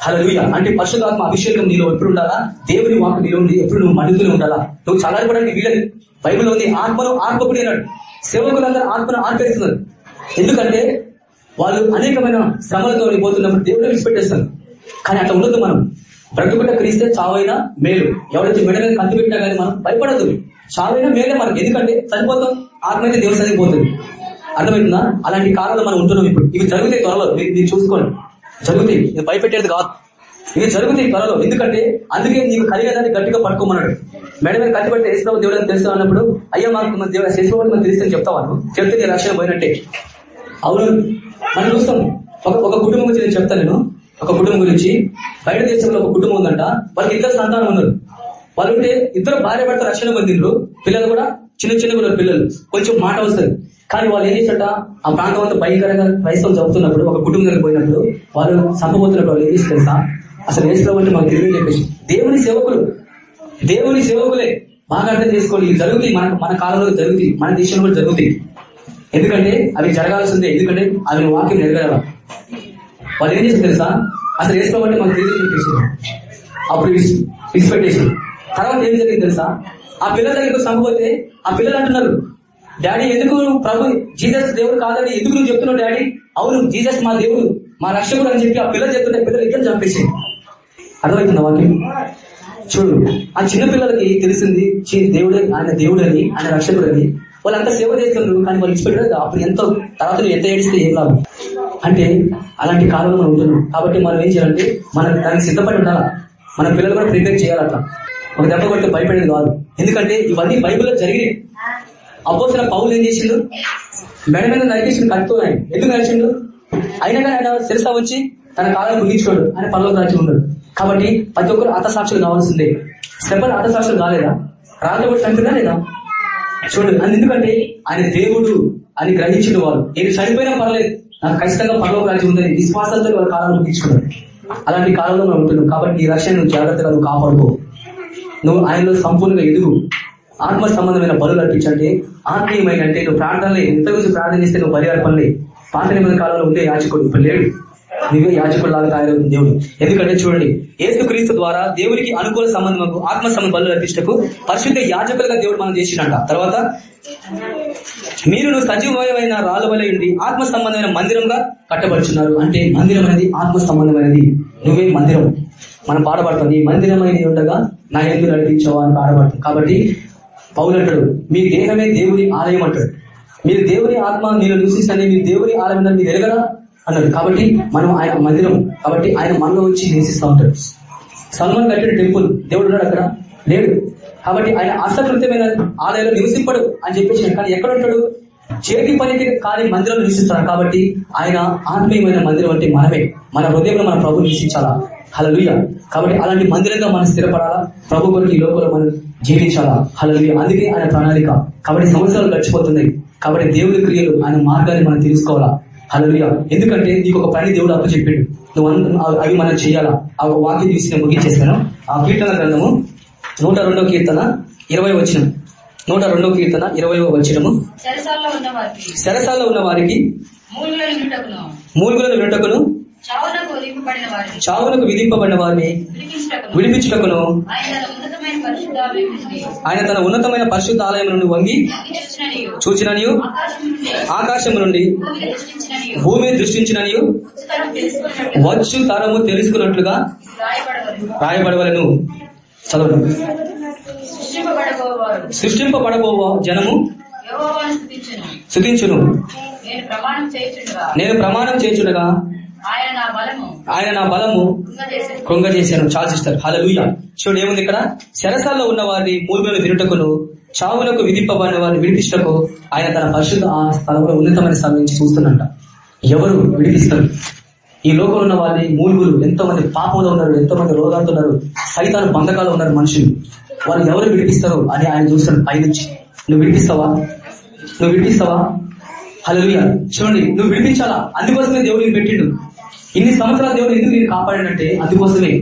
హలలుయ అంటే పరిశుధాత్మ అభిషేకం నీలో ఎప్పుడు ఉండాలా? దేవుని వాకు నీలో ఉండి ఎప్పుడు నువ్వు మండుతూనే ఉండాలా? నువ్వు చల్లారిపడానికి వీలని బైబిల్ ఉంది ఆత్మను ఆర్పకుడి అన్నాడు సేవకులందరూ ఆత్మను ఆర్పేస్తున్నారు ఎందుకంటే వాళ్ళు అనేకమైన శ్రమలతో పోతున్నప్పుడు దేవుడు విడిచిపెట్టేస్తారు కానీ అట్లా ఉండదు మనం. బ్రతుకుట క్రీస్తే చావైనా మేలు. ఎవరైతే మెడ మీద కంటి పెట్టినా కానీ మనం భయపడదు చావైనా మేలే మనకి. ఎందుకంటే చనిపోతాం ఆత్మ అయితే దేవుడి పోతుంది. అర్థమవుతుందా? అలాంటి కాలంలో మనం ఉంటున్నాం ఇప్పుడు. ఇవి జరిగితే త్వరలో. మీరు చూసుకోండి. జరుగుతాయి ఇది భయపెట్టేది కాదు. ఇవి జరుగుతాయి త్వరలో ఎందుకంటే అందుకే నీకు కలిగేదాన్ని గట్టిగా పట్టుకోమన్నాడు. మేడ మీద కత్తి పట్టి యేసుప్రభు దేవుడు తెలుసు అన్నప్పుడు అయ్యా మాకు మన దేవుడు యేసుప్రభు మనం తెలిస్తే చెప్తావా? నువ్వు? చెప్తే నీ రక్షణ పోయినట్టే. అవును. మనం చూస్తాం. ఒక ఒక కుటుంబం గురించి నేను చెప్తాను నేను. ఒక కుటుంబం గురించి. బయట దేశంలో ఒక కుటుంబం ఉందంట. వాళ్ళకి ఇద్దరు సంతానం ఉన్నారు. వాళ్ళు ఉంటే ఇద్దరు భార్య భర్త రక్షణ పొందిండ్రు. పిల్లలు కూడా చిన్న చిన్న పిల్లలు. కొంచెం మాట వస్తుంది. కానీ వాళ్ళు ఏం చేశారట? ఆ ప్రాంతం అంతా భయంకరంగా క్రైస్తవం చదువుతున్నప్పుడు ఒక కుటుంబానికి పోయినప్పుడు వాళ్ళు సంపబోతున్నప్పుడు వాళ్ళు ఏం చేసి తెలుసా? అసలు వేసుకోవడం అంటే మాకు తెలియదు చెప్పేసి. దేవుని సేవకులు. దేవుని సేవకులే. బాగా అర్థం చేసుకోండి. ఇవి జరుగుతాయి మన మన కాలంలో జరుగుతాయి మన దేశంలో కూడా జరుగుతాయి ఎందుకంటే అవి జరగాల్సిందే. ఎందుకంటే అవి వాక్యం నెరవేరాల. వాళ్ళు ఏం చేసి తెలుసా? అసలు వేసుకోమంటే మనకు తెలియదు చెప్పేసి. అప్పుడు విడిచి- తర్వాత ఏం జరిగింది తెలుసా? ఆ పిల్లల దగ్గరకు సంభవతే ఆ పిల్లలు అంటున్నారు డాడీ ఎందుకు ప్రభు జీసస్ దేవుడు కాదని ఎందుకు నువ్వు చెప్తున్నావు డాడీ? అవును జీసస్ మా దేవుడు మా రక్షకుడు అని చెప్పి ఆ పిల్లలు చెప్తుంటే పిల్లలు ఇద్దరు చంపేసి. అర్థమవుతుందా వాక్యం? చూడు ఆ చిన్న పిల్లలకి తెలిసింది దేవుడు దేవుడే ఆయన దేవుడని ఆయన రక్షకుడని. వాళ్ళంతా సేవ చేస్తున్నారు కానీ వాళ్ళు ఇచ్చిపెట్టారు అప్పుడు ఎంతో తర్వాత ఎంత ఏడిస్తే ఏం లాభం? అంటే అలాంటి కాలంలో మనం ఉంటున్నాం. కాబట్టి మనం ఏం చేయాలంటే మనం దానికి సిద్ధపడి ఉండాలా? మన పిల్లలు కూడా ప్రిపేర్ చేయాలట. ఒక దెబ్బ కొట్టి భయపడేది కాదు. ఎందుకంటే ఇవన్నీ బైబిల్లో జరిగినాయి. అపోసిన పౌలు ఏం చేసిండు? మెడ మీద నరికేసిండు కట్టుతో ఆయన ఎందుకు నరిచిండు అయినా కానీ ఆయన శిరస వచ్చి తన కాలను ముగించుకోడు ఆయన పనులకు రాచి ఉన్నాడు. కాబట్టి ప్రతి ఒక్కరు అతసాక్షులు కావాల్సిందే. స్టెపన్ అతసాక్షులు కాలేదా? రాజు కూడా చంపినా లేదా? చూడండి అది ఎందుకంటే ఆయన దేవుడు అని గ్రహించిన వాళ్ళు నేను చనిపోయినా పర్లేదు నాకు ఖచ్చితంగా పర్లో రాజ్యం ఉందని విశ్వాసంతో వాళ్ళ కాలాన్ని ముగించుకున్నాడు అలాంటి కాలంలో మనం ఉంటున్నాం. కాబట్టి ఈ రక్షణ నువ్వు జాగ్రత్తగా నువ్వు కాపాడుకో. నువ్వు ఆయనలో సంపూర్ణంగా ఎదుగు. ఆత్మ సంబంధమైన బలు అర్పించండి. ఆత్మీయమైన అంటే నువ్వు ప్రార్థనలే ఎంత గురించి ప్రార్థన నువ్వు బలి పాత నిబంధన కాలంలో ఉండే యాచకుడు ఇప్పుడు లేడు. నువ్వే యాచకుడులాగా తయారవుతుంది దేవుడు. ఎందుకంటే చూడండి ఏసు క్రీస్తు ద్వారా దేవునికి అనుకూల సంబంధము ఆత్మ సంబంధ బలు అర్పించటకు పరిశుద్ధ యాజకులుగా దేవుడు మనం చేసినట్ట తర్వాత మీరు సజీవమైన రాళ్ళు వలె ఉండి ఆత్మ సంబంధమైన మందిరంగా కట్టబడుచున్నారు. అంటే మందిరం అనేది ఆత్మ సంబంధమైనది నువ్వే మందిరం. మనం పాడబడతాం. ఈ మందిరమైన ఉండగా నా ఎందుకు నడిపించావా అని పాడబడతాం. కాబట్టి పౌలు అంటాడు మీ దేహమే దేవుని ఆలయం అంటాడు. మీరు దేవుని ఆత్మ మీరు నివసిస్తానే మీరు దేవుని ఆలయం మీరు ఎరగరా? అన్నాడు. కాబట్టి మనం ఆయన మందిరం కాబట్టి ఆయన మనలో వచ్చి నివసిస్తూ ఉంటాడు. సల్మాన్ కట్టిన టెంపుల్ దేవుడు ఉన్నాడు అక్కడ? లేడు. కాబట్టి ఆయన అసకృత్యమైన ఆలయంలో నివసింపడు అని చెప్పేసి కానీ ఎక్కడ ఉంటాడు? చేతి పనికి కాని మందిరం నివసిస్తాడు. కాబట్టి ఆయన ఆత్మీయమైన మందిరం అంటే మనమే. మన హృదయంలో మన ప్రభు నివసించాలా? హలలుయ కాబట్టి అలాంటి మందిరంగా మనం స్థిరపడాలా? ప్రభు కొరకు ఈ లోకంలో మనం జీవించాలా? హలలుయ అందుకే ఆయన ప్రణాళిక కాబట్టి సంవత్సరాలు గడిచిపోతున్నాయి. కాబట్టి దేవుడి క్రియలు ఆయన మార్గాన్ని మనం తెలుసుకోవాలా? హలలుయ ఎందుకంటే నీకు ఒక పని దేవుడు అప్పు చెప్పిండు. నువ్వు అవి- మనం చేయాలా? ఆ వాక్యం తీసి నేను ముగించేస్తాను. ఆ కీర్తన గ్రంథము నూట రెండో కీర్తన ఇరవై వచ్చిన నూట రెండో కీర్తన ఇరవై వచనము. చెరసాల్లో ఉన్న వారికి శరసాల్లో ఉన్న వారికి మూలులను వింటకును మూలుగులను వినటకును చావునకు విధింపబడిన వారిని విడిపించుటకును. ఆయన తన ఉన్నతమైన పరిశుద్ధ ఆలయం నుండి వంగి చూచిననియు ఆకాశం నుండి భూమి దృష్టించిననియు వచ్చు తరము తెలుసుకున్నట్లుగా రాయబడవలను. చదవండి. సృష్టింపబడబో జనము? స్థుతించును నేను ప్రమాణం చేయుచుండగా నేను ప్రమాణం చేయుచుండగా ఆయన నా బలము ఆయన నా బలము కొంగ చేశాను చాచిస్తారు. హలలుయ చూడు ఏముంది ఇక్కడ? శరసాల్లో ఉన్న వారిని మూలుగులను వినుటకును చావులకు విధిపబడిన వారిని విడిపించటకు ఆయన తన పరిశుద్ధ ఆ స్థలంలో ఉన్నతమైన స్థలం నుంచి ఎవరు విడిపిస్తారు? ఈ లోకంలో ఉన్న వారిని మూలుగులు ఎంతో మంది పాపంలో ఉన్నారు ఎంతో మంది రోగాలతో ఉన్నారు సైతాను బంధకాలు ఉన్నారు మనుషులు. వాళ్ళు ఎవరు విడిపిస్తారు అని ఆయన చూస్తాడు పైనుంచి. నువ్వు విడిపిస్తావా? నువ్వు విడిపిస్తావా? హలోయ చూడండి నువ్వు విడిపించాలా? అందుకోసమే దేవుడిని పెట్టిండు. ఇన్ని సంవత్సరాలు దేవుడు ఎందుకు నేను కాపాడానంటే అందుకోసమే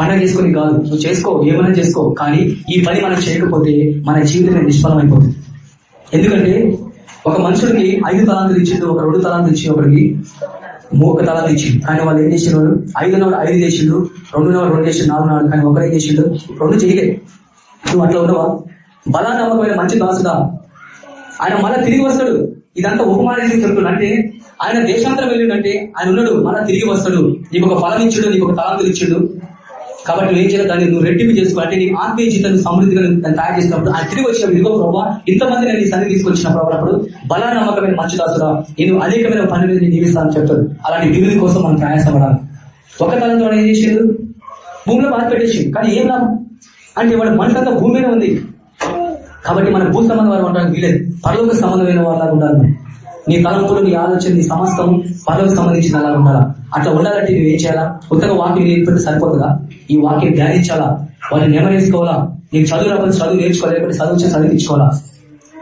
పండగ చేసుకుని కాదు. నువ్వు చేసుకో ఏమైనా చేసుకో కానీ ఈ పని మనం చేయకపోతే మన జీవితమే నిష్ఫలం అయిపోతుంది ఎందుకంటే ఒక మనుషుడికి ఐదు తలాంతులు ఇచ్చిండు ఒక రెండు తలాంతులు ఇచ్చి ఒకరికి ఒక తలాంతు ఇచ్చిండు. కానీ వాళ్ళు ఏం చేసిన ఐదు నాడు ఐదు చేసిండు రెండు నాడు రెండు చేసిండు నాలుగు నాడు కానీ ఒకరే చేసిండు రెండు చేయలే. నువ్వు అట్లా ఉండవా? బలా నమ్మకమైన మంచి దాసుడా? ఆయన మళ్ళీ తిరిగి వస్తాడు. ఇదంతా ఉపమానం చెప్తున్నాడు అంటే ఆయన దేశాంతరం వెళ్ళిండంటే ఆయన ఉన్నాడు మళ్ళా తిరిగి వస్తాడు. నీకు ఒక ఫలం ఇచ్చాడు నీకు ఒక తలాంతులు ఇచ్చాడు. కాబట్టి నువ్వు ఏం చేయాలి? దాన్ని నువ్వు రెట్టింపు చేసుకో. అంటే నీ ఆత్మీయ జీవితాన్ని సమృద్ధిగా దాన్ని తయారు చేసినప్పుడు ఆయన తిరిగి వచ్చిన ఇదిగో ప్రభావ ఇంతమంది నేను సన్ని తీసుకొచ్చిన ప్రభావ అప్పుడు బలా నమ్మకమైన మంచుదాసుగా నేను అనేకమైన పని మీద నియమిస్తానని చెప్తాడు. అలాంటి దేవుని కోసం మనం ప్రయాసపడాలి. ఒక తలంతో ఏం చేసిండు భూమిలో బాధ పెట్టేసి కానీ ఏం లాభం? అంటే వాడు మనసు భూమి మీద ఉంది. కాబట్టి మన భూ సంబంధం వారు ఉండడానికి వీలేదు పరలోక సంబంధమైన వాళ్ళగా ఉండాలి మనం. నీ తలంపులు నీ ఆలోచన నీ సమస్తం పరలోక సంబంధించిన అలా ఉండాలా? అట్లా ఉండాలంటే నువ్వు ఏం చేయాలా? కొత్తగా వాక్యం నేర్చుకుంటే సరిపోతుందా? ఈ వాక్యం ధ్యానించాలా? వాటిని నెమరేసుకోవాలా? నీకు చదువు రాకపోతే చదువు నేర్చుకోవాలి? లేకపోతే చదువు వచ్చి చదివించుకోవాలా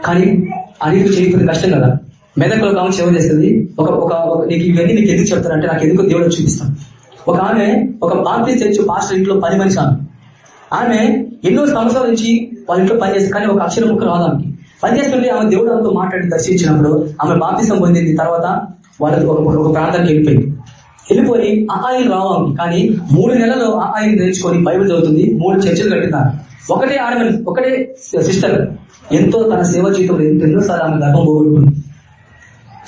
కానీ అది చేయకపోతే కష్టం కదా. మెదకులో కావచ్చు సేవ చేస్తుంది. ఒక ఒక ఒక- నీకు ఇవన్నీ నీకు ఎందుకు చెప్తానంటే నాకు ఎందుకు దేవుడు చూపిస్తాను ఒక ఆమె ఒక బాప్టిస్ట్ చర్చ్ పాస్టర్ ఇంట్లో పని మనిషి ఆమె ఆమె ఎన్నో సంవత్సరాల నుంచి వాళ్ళ ఇంట్లో పనిచేస్తుంది కానీ ఒక అక్షరం ముక్క రాదు ఆమెకి. పనిచేస్తుంటే ఆమె దేవుడు మాట్లాడి దర్శించినప్పుడు ఆమె బాప్తిసం పొందింది. తర్వాత వాళ్ళ ఒక ప్రాంతానికి వెళ్ళిపోయింది. వెళ్ళిపోయి ఆ ఆయన కానీ మూడు నెలలు ఆ ఆయన నేర్చుకొని బైబిల్ చదువుతుంది. మూడు చర్చలు కట్టినారు ఒకటే ఆమె ఒకటే సిస్టర్ ఎంతో తన సేవ జీవితంలో ఎంతో ఎన్నోసార్లు ఆమె గర్భం పోగొట్టుకుంది.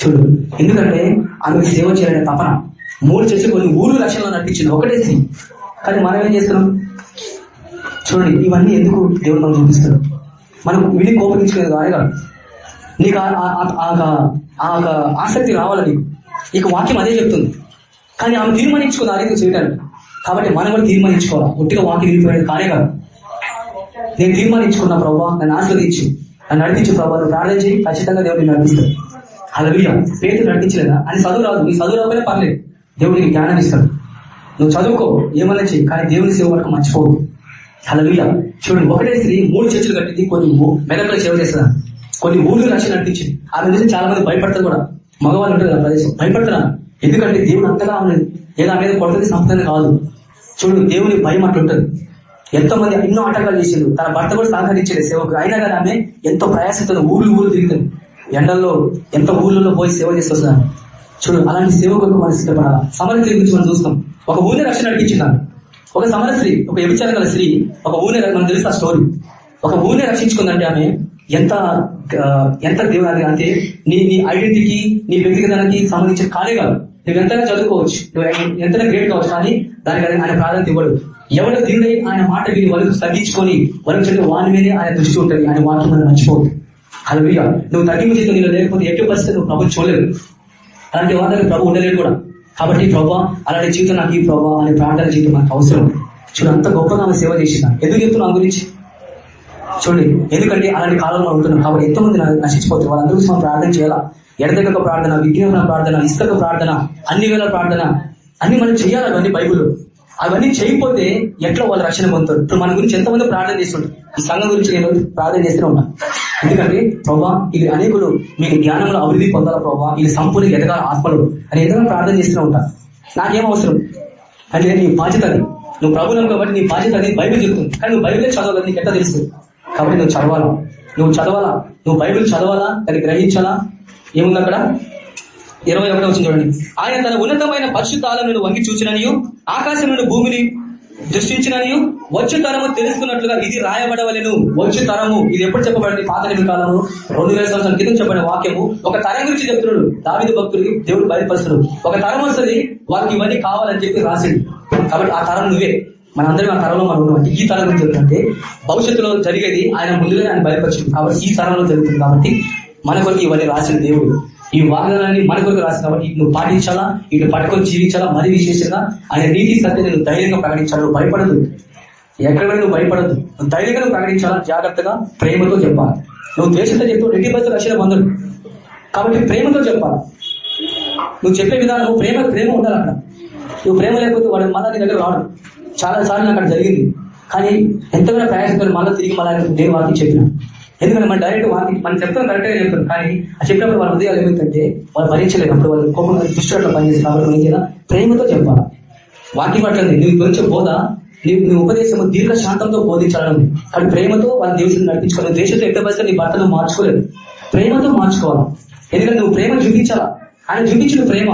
చూడు ఎందుకంటే ఆమెకు సేవ చేయాలనే తపన. మూడు చర్చలు కొన్ని ఊరు లక్షల్లో నడిపించింది. ఒకటే స్త్రీ కానీ మనం ఏం చేస్తున్నాం? చూడండి ఇవన్నీ ఎందుకు దేవుడు మనం చూపిస్తాడు? మనం విని కోపగించుకునేది కాదే కాదు నీకు ఆ- ఆ- ఆసక్తి రావాలి నీకు? ఇక వాక్యం అదే చెప్తుంది. కానీ ఆమె తీర్మానించుకుంది ఆ రీతి చేయడానికి కాబట్టి మనం కూడా తీర్మానించుకోవాలి? ఒట్టిగా వాక్యం నిలిపిపోయేది కానే కాదు. నేను తీర్మానించుకున్న ప్రభావ నన్ను ఆస్వాదించు నన్ను నడిపించు ప్రభావ ప్రార్థన చేయి ఖచ్చితంగా దేవుడు నిన్ను నడిపిస్తాడు. అలవియ పేరు నడిపించలేదా? అని చదువు రాదు. నీ చదువు రాకపోయినా పర్లేదు. దేవుడికి జ్ఞానం ఇస్తాడు. నువ్వు చదువుకో ఏమన్నా చెయ్యి. కానీ దేవుని సేవ వరకు మర్చిపోవు అలవియ చూడండి ఒకటే స్త్రీ మూడు చర్చలు కట్టింది కొన్ని ఊ- సేవ చేస్తున్నా కొన్ని ఊళ్ళు రక్షణ నడిపించింది. ఆమె చూసి చాలా మంది భయపడతారు కూడా. మగవాళ్ళు ఉంటారు ప్రదేశం. భయపడుతున్నాను ఎందుకంటే దేవుడు అంతగా ఆమె ఏదో ఆమె మీద కొడుతుంది సంపద కాదు. చూడు దేవుని భయం అట్లుంటది ఎంతో మంది ఎన్నో ఆటగాలు చేసిండు తన భర్త కూడా సహకరించాడు సేవకు అయినా కానీ ఆమె ఎంతో ప్రయాసంతో ఊళ్ళు ఊళ్ళు తిరుగుతుంది. ఎండల్లో ఎంత ఊళ్ళలో పోయి సేవ చేసి చూడు అలాంటి సేవకులకు మనం సిద్ధపడాలి? సమర్థించి మనం చూస్తాం. ఒక ఊరిని రక్షణ నడిపించింది ఒక సమరస్త్రీ ఒక వ్యభిచార గల స్త్రీ ఒక ఊరిని మనకు తెలుసు ఆ స్టోరీ ఒక ఊరిని రక్షించుకుందంటే ఆమె ఎంత ఎంత దేవుడు అంటే నీ నీ ఐడెంటిటీకి నీ వ్యక్తిగతానికి సంబంధించిన కానే కాదు. నువ్వు ఎంతగా చదువుకోవచ్చు నువ్వు ఎంతగా గ్రేట్ కావచ్చు కానీ దానికి ఆయన ప్రాధాన్యత ఇవ్వడు. ఎవరు దేవుడై ఆయన మాట విని వరకు తగ్గించుకొని వరకు చెట్టు వాని మీదే ఆయన దృష్టి ఉంటుంది ఆయన వాక్యం మనం మర్చిపోదు అలవియ నువ్వు తగ్గింపు జీవితం నీళ్ళు లేకపోతే ఎట్టి పరిస్థితి నువ్వు ప్రభు చూడలేదు అలాంటి వాళ్ళకి ప్రభు ఉండలేదు కూడా. కాబట్టి ప్రభా అలాంటి జీవితం నాకు ఈ ప్రభా అనే ప్రార్థన జీవితం నాకు అవసరం. చూడు అంత గొప్పగా ఆమె సేవ చేసిన ఎందుకు చెప్తున్నా గురించి? చూడండి ఎందుకంటే అలాంటి కాలంలో ఉంటున్నాం కాబట్టి ఎంతో మంది నశించిపోతారు. వాళ్ళందరూ మనం ప్రార్థన చేయాలా? ఎడదగక ప్రార్థన విజ్ఞాపన ప్రార్థన ఇస్తక ప్రార్థన అన్ని వేల ప్రార్థన అన్ని మనం చేయాలి అవన్నీ బైబుల్ అవన్నీ చేయకపోతే ఎట్లా వాళ్ళ రక్షణ పొందుతారు? ఇప్పుడు మన గురించి ఎంతమంది ప్రార్థన చేస్తుంటారు? ఈ సంఘం గురించి నేను ప్రార్థన చేస్తూనే ఉన్నా. ఎందుకంటే ప్రభా ఇది అనేకులు మీకు జ్ఞానంలో అభివృద్ధి పొందాలా ప్రభా? ఇది సంపూర్ణ ఎదగాల ఆత్మలు. అని ఎంతగా ప్రార్థన చేస్తూనే ఉంటా. నాకేం అవసరం? అంటే నీ బాధ్యత అది. నువ్వు ప్రభులం కాబట్టి నీ బాధ్యత అది. బైబిల్ చెప్తుంది. కానీ నువ్వు బైబిల్ చదవాలి నీకు ఎట్లా తెలుసు? కాబట్టి నువ్వు చదవాలా? నువ్వు చదవాలా? నువ్వు బైబిల్ చదవాలా? దాన్ని గ్రహించాలా? ఏముంది అక్కడ? ఇరవై ఒకటో వచ్చింది చూడండి. ఆయన తన ఉన్నతమైన పరిశుద్ధాలను వంగి చూచిననియు ఆకాశం నుండి భూమిని దృష్టించిననియు వచ్చు తరము తెలుసుకున్నట్లుగా ఇది రాయబడవలను. వచ్చు తరము ఇది ఎప్పుడు చెప్పబడింది? పాత కాలము రెండు వేల సంవత్సరాల క్రితం చెప్పబడిన వాక్యము. ఒక తరం గురించి చెప్తున్నాడు. దావిది భక్తుడికి దేవుడు బయలుపరుస్తాడు. ఒక తరం వస్తుంది వారికి ఇవన్నీ కావాలని చెప్పి రాసిండు. కాబట్టి ఆ తరం నువ్వే. మన అందరం ఆ తరంలో మనం ఉన్నాం ఈ తరం గురించి చెప్తుంటే భవిష్యత్తులో జరిగేది ఆయన ముందుగానే ఆయన బయలుపరిచింది కాబట్టి ఈ తరంలో జరుగుతుంది కాబట్టి మన కొరకు ఇవన్నీ రాసిన దేవుడు. ఈ వాగ్దానాన్ని మన కొరకు రాసిన కాబట్టి ఇటు నువ్వు పాటించాలా? ఇటు పట్టుకొని జీవించాలా? మరి విశేషంగా ఆయన నీతి సత్యని నువ్వు ధైర్యంగా ప్రకటించాలి నువ్వు భయపడదు ఎక్కడ నువ్వు భయపడదు నువ్వు ధైర్యంగా నువ్వు ప్రకటించాలా? జాగ్రత్తగా ప్రేమతో చెప్పాలి. నువ్వు ద్వేషంతో చెప్తూ రెడ్డి బస్సు రక్షణ పొందడు కాబట్టి ప్రేమతో చెప్పాలి. నువ్వు చెప్పే విధానం ప్రేమ ప్రేమ ఉండాలంట నువ్వు ప్రేమ లేకపోతే వాడు మళ్ళా నీ దగ్గర రాడు. చాలా సార్లు అక్కడ జరిగింది. కానీ ఎంతగానో ప్రయాసంతో మళ్ళీ తిరిగి మళ్ళీ నేను వాకి చెప్పిన. ఎందుకంటే మన డైరెక్ట్ వాళ్ళకి మనం చెప్తాం కరెక్ట్గా చెప్తాం కానీ ఆ చెప్పినప్పుడు వాళ్ళ హృదయాలు ఏమైందంటే వాళ్ళు భరించలేదు అప్పుడు వాళ్ళు కోపం దృష్టి అట్లా పనిచేసి కాబట్టి ఏం చేయాలి? ప్రేమతో చెప్పాలి? వాక్యం అట్లనే నువ్వు గురించి బోధ నీవు నీ ఉపదేశం దీర్ఘ శాంతంతో బోధించాలని కానీ ప్రేమతో వాళ్ళ దేశం నడిపించుకోవాలి. దేశంతో ఎంత పరిస్థితి నీ భర్తను మార్చుకోలేదు. ప్రేమతో మార్చుకోవాలి. ఎందుకంటే నువ్వు ప్రేమ చూపించాలా? ఆయన చూపించిన ప్రేమ.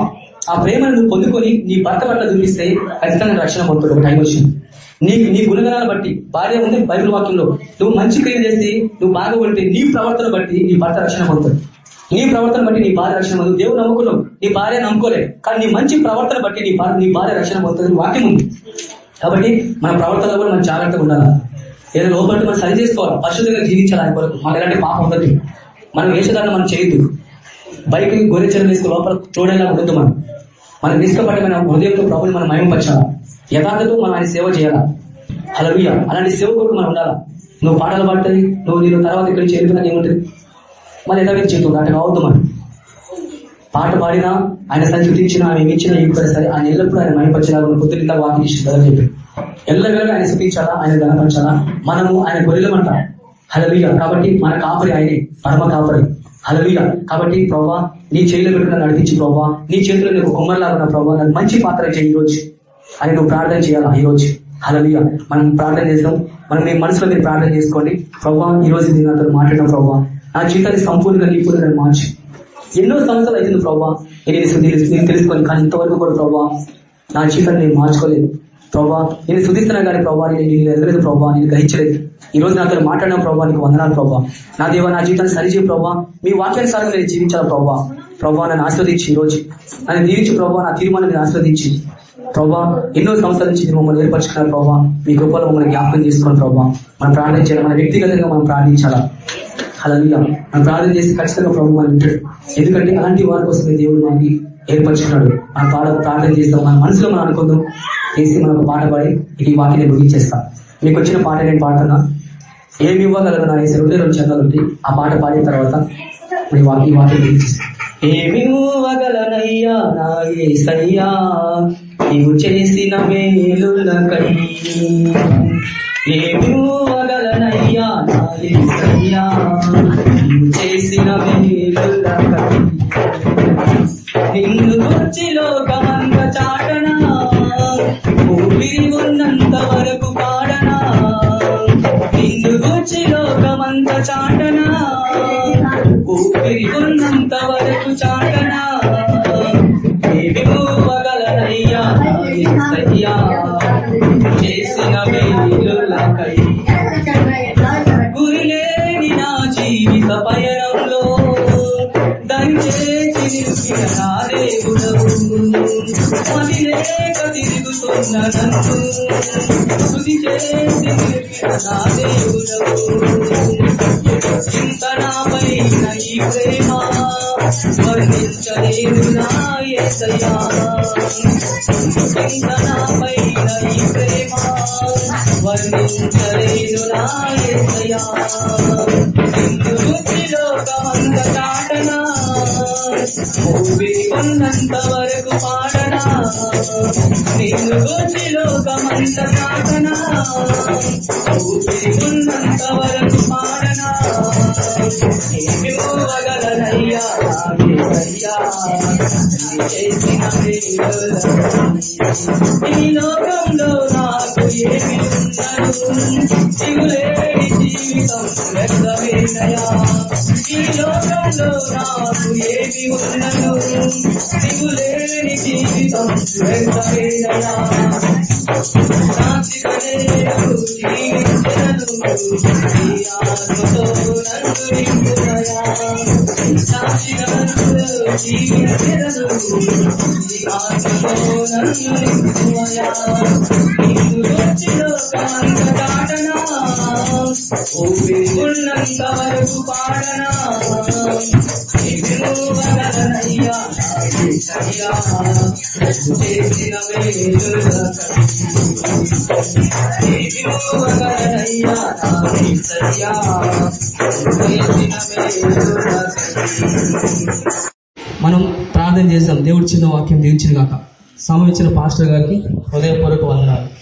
ఆ ప్రేమను నువ్వు పొందుకొని నీ భర్త పట్ల చూపిస్తే ఖచ్చితంగా రక్షణ పొందుతుంది ఒక టైం వచ్చింది. నీ నీ గుణగణాలు బట్టి భార్య ఉంది బైబిల్ వాక్యంలో నువ్వు మంచి క్రియ చేసి నువ్వు బాగా ఉంటే నీ ప్రవర్తన బట్టి నీ భర్త రక్షణ పొందుతాడు. నీ ప్రవర్తన బట్టి నీ భార్య రక్షణ పొందు దేవుడు నమ్ముకున్నావు నీ భార్య నమ్ముకోలేదు కానీ నీ మంచి ప్రవర్తన బట్టి నీ భార్య నీ భార్య రక్షణ పొందుతుంది వాక్యం ఉంది. కాబట్టి మన ప్రవర్తనలో కూడా మనం జాగ్రత్తగా ఉండాలి? ఏదైనా లోపల మనం సరి చేసుకోవాలి? పరిశుద్ధంగా జీవించాలి ఆయన కొరకు? మన ఎలాంటి పాపం ఉండదు. మనం వేసేదాన్ని మనం చేయొద్దు. బైక్ గొర్రెచరం వేసుకుని లోపల చూడేలా ఉండదు మనం. మనం నిష్కపడి హృదయంతో ప్రభుని మనం మయంపరచాలి యథార్థతో మనం ఆయన సేవ చేయాలా? అలవియ అలాంటి సేవ మనం ఉండాలా? నువ్వు పాటలు పాడుతుంది నువ్వు నేను తర్వాత ఇక్కడ నుంచి వెళ్ళిపోయినా ఏముంటుంది మన యథావిధి చెప్తుంది అంటే కావద్దు మనం పాట పాడినా ఆయన సంస్కృతించిన ఆయన ఇచ్చిన ఇప్పుడు సరే ఆయన ఎల్లప్పుడూ ఆయన మయపరచాలా పొద్దున్న వాకి ఇచ్చి చెప్పి. ఎల్లవేళ ఆయన స్థుతించాలా ఆయన గణపరచాలా మనము ఆయన గొర్రెలమంట హలవీయ కాబట్టి మన కాపరి ఆయనే పరమ కాపరి. హలవీయ కాబట్టి ప్రభా నీ చేతిలో పెట్టుకున్న నడిపించి ప్రభా. నీ చేతిలో నీకు కొమ్మరిలాగా ఉన్న ప్రభా నాకు మంచి పాత్ర చేయి రోజు అని నువ్వు ప్రార్థన చేయాలా ఈ రోజు? హలవీయ మనం ప్రార్థన చేస్తాం. మనం మీ మనసులో మీరు ప్రార్థన చేసుకోండి. ప్రభావ ఈ రోజు నేను అతను మాట్లాడడం ప్రభా నా జీవితాన్ని సంపూర్ణంగా నీ పూర్ణంగా మార్చి. ఎన్నో సంవత్సరాలు అవుతుంది ప్రభా. నేను తెలుసుకోండి కానీ ఇంతవరకు కూడా ప్రభావ నా జీవితాన్ని నేను మార్చుకోలేదు. ప్రభా నేను శుద్ధిస్తున్నా కానీ ప్రభావ నేను ఎదగలేదు ప్రభావ నేను గ్రహించలేదు. ఈ రోజు నాతో మాట్లాడిన ప్రభావ నీకు వందనాలు ప్రభావ నా దేవ నా జీవితాన్ని సరిచే ప్రభావ మీ సార్ నేను జీవించాలి ప్రభావ ప్రభా నన్ను ఆస్వాదించి ఈ రోజు. నన్ను దీవించి ప్రభా నా తీర్మానాన్ని నేను ఆస్వాదించి. ప్రభా ఎన్నో సంవత్సరాల నుంచి మమ్మల్ని ఏర్పరచుకున్నారు ప్రభా. మీ కృపలో మమ్మల్ని జ్ఞాపకం చేసుకోండి ప్రభా. మనం ప్రార్థన చేయాలి మన వ్యక్తిగతంగా మనం ప్రార్థించాలా? అలా మనం ప్రార్థన చేసి ఖచ్చితంగా ప్రభు మనం వింటాడు. ఎందుకంటే అలాంటి వారి కోసమే దేవుడు మనకి ఏర్పరచుకున్నాడు. మన పాట ప్రార్థన చేస్తాం మన మనసులో మనం అనుకుందాం. చేసి మనం ఒక పాట పాడి ఈ వాటిని ముగించేస్తాం మీకు వచ్చిన పాట నేను పాడుతున్నా. ఏమి ఇవ్వగలరు నా వేసే రెండే రెండు చందాలు ఆ పాట పాడిన తర్వాత మీ వాకి వాటిని ముగించేస్తాం ఏమి ఇవ్వగలనయ్యా నా ఏసయ్యా నీవు చేసిన మేలులకై ఏమి ఇవ్వగలనయ్యా నా ఏసయ్యా నీవు చేసిన మేలులకై నిన్ను గుర్చి లోకమంత చాటనా? ఊపిరి ఉన్నంత వరకు పాడనా? నిన్ను గుర్చి లోకమంత చాటనా? ఊపిరి చేసిన మేలులకై గురిలేని నా జీవిత పయనంలో దయచేసి నిలిపిన నా దేవుడవు మదిలేక తిరుగుతున్న నన్ను శృతి చేసి నిలిపిన నా దేవుడవు ఇంత నాపైన ఈ ప్రేమ వర్ణించలేను నా యేసయ్యా. వర్ణించలేను నా లోకమంత చాటనా ఉన్నంత వరకు పాడనా నిన్ను గోచి లోకమంత చాటనా ఉన్నంత వరకు పాడనా ఇవ్వగలనయ్యా ఈ లోకంలో నాకు ఏమి ఉన్నను దిగులేని జీవితం వ్యర్థమేనయా జీవించను ఆత్మతో నన్ను నీ ఆత్మతో నన్ను పాడనా చేసిన సయ్యా మనం ప్రార్థన చేద్దాం. దేవుడి చిన్న వాక్యం దీవించిన గాక. సమయం ఇచ్చిన పాస్టర్ గారికి హృదయపూర్వక వందనాలు.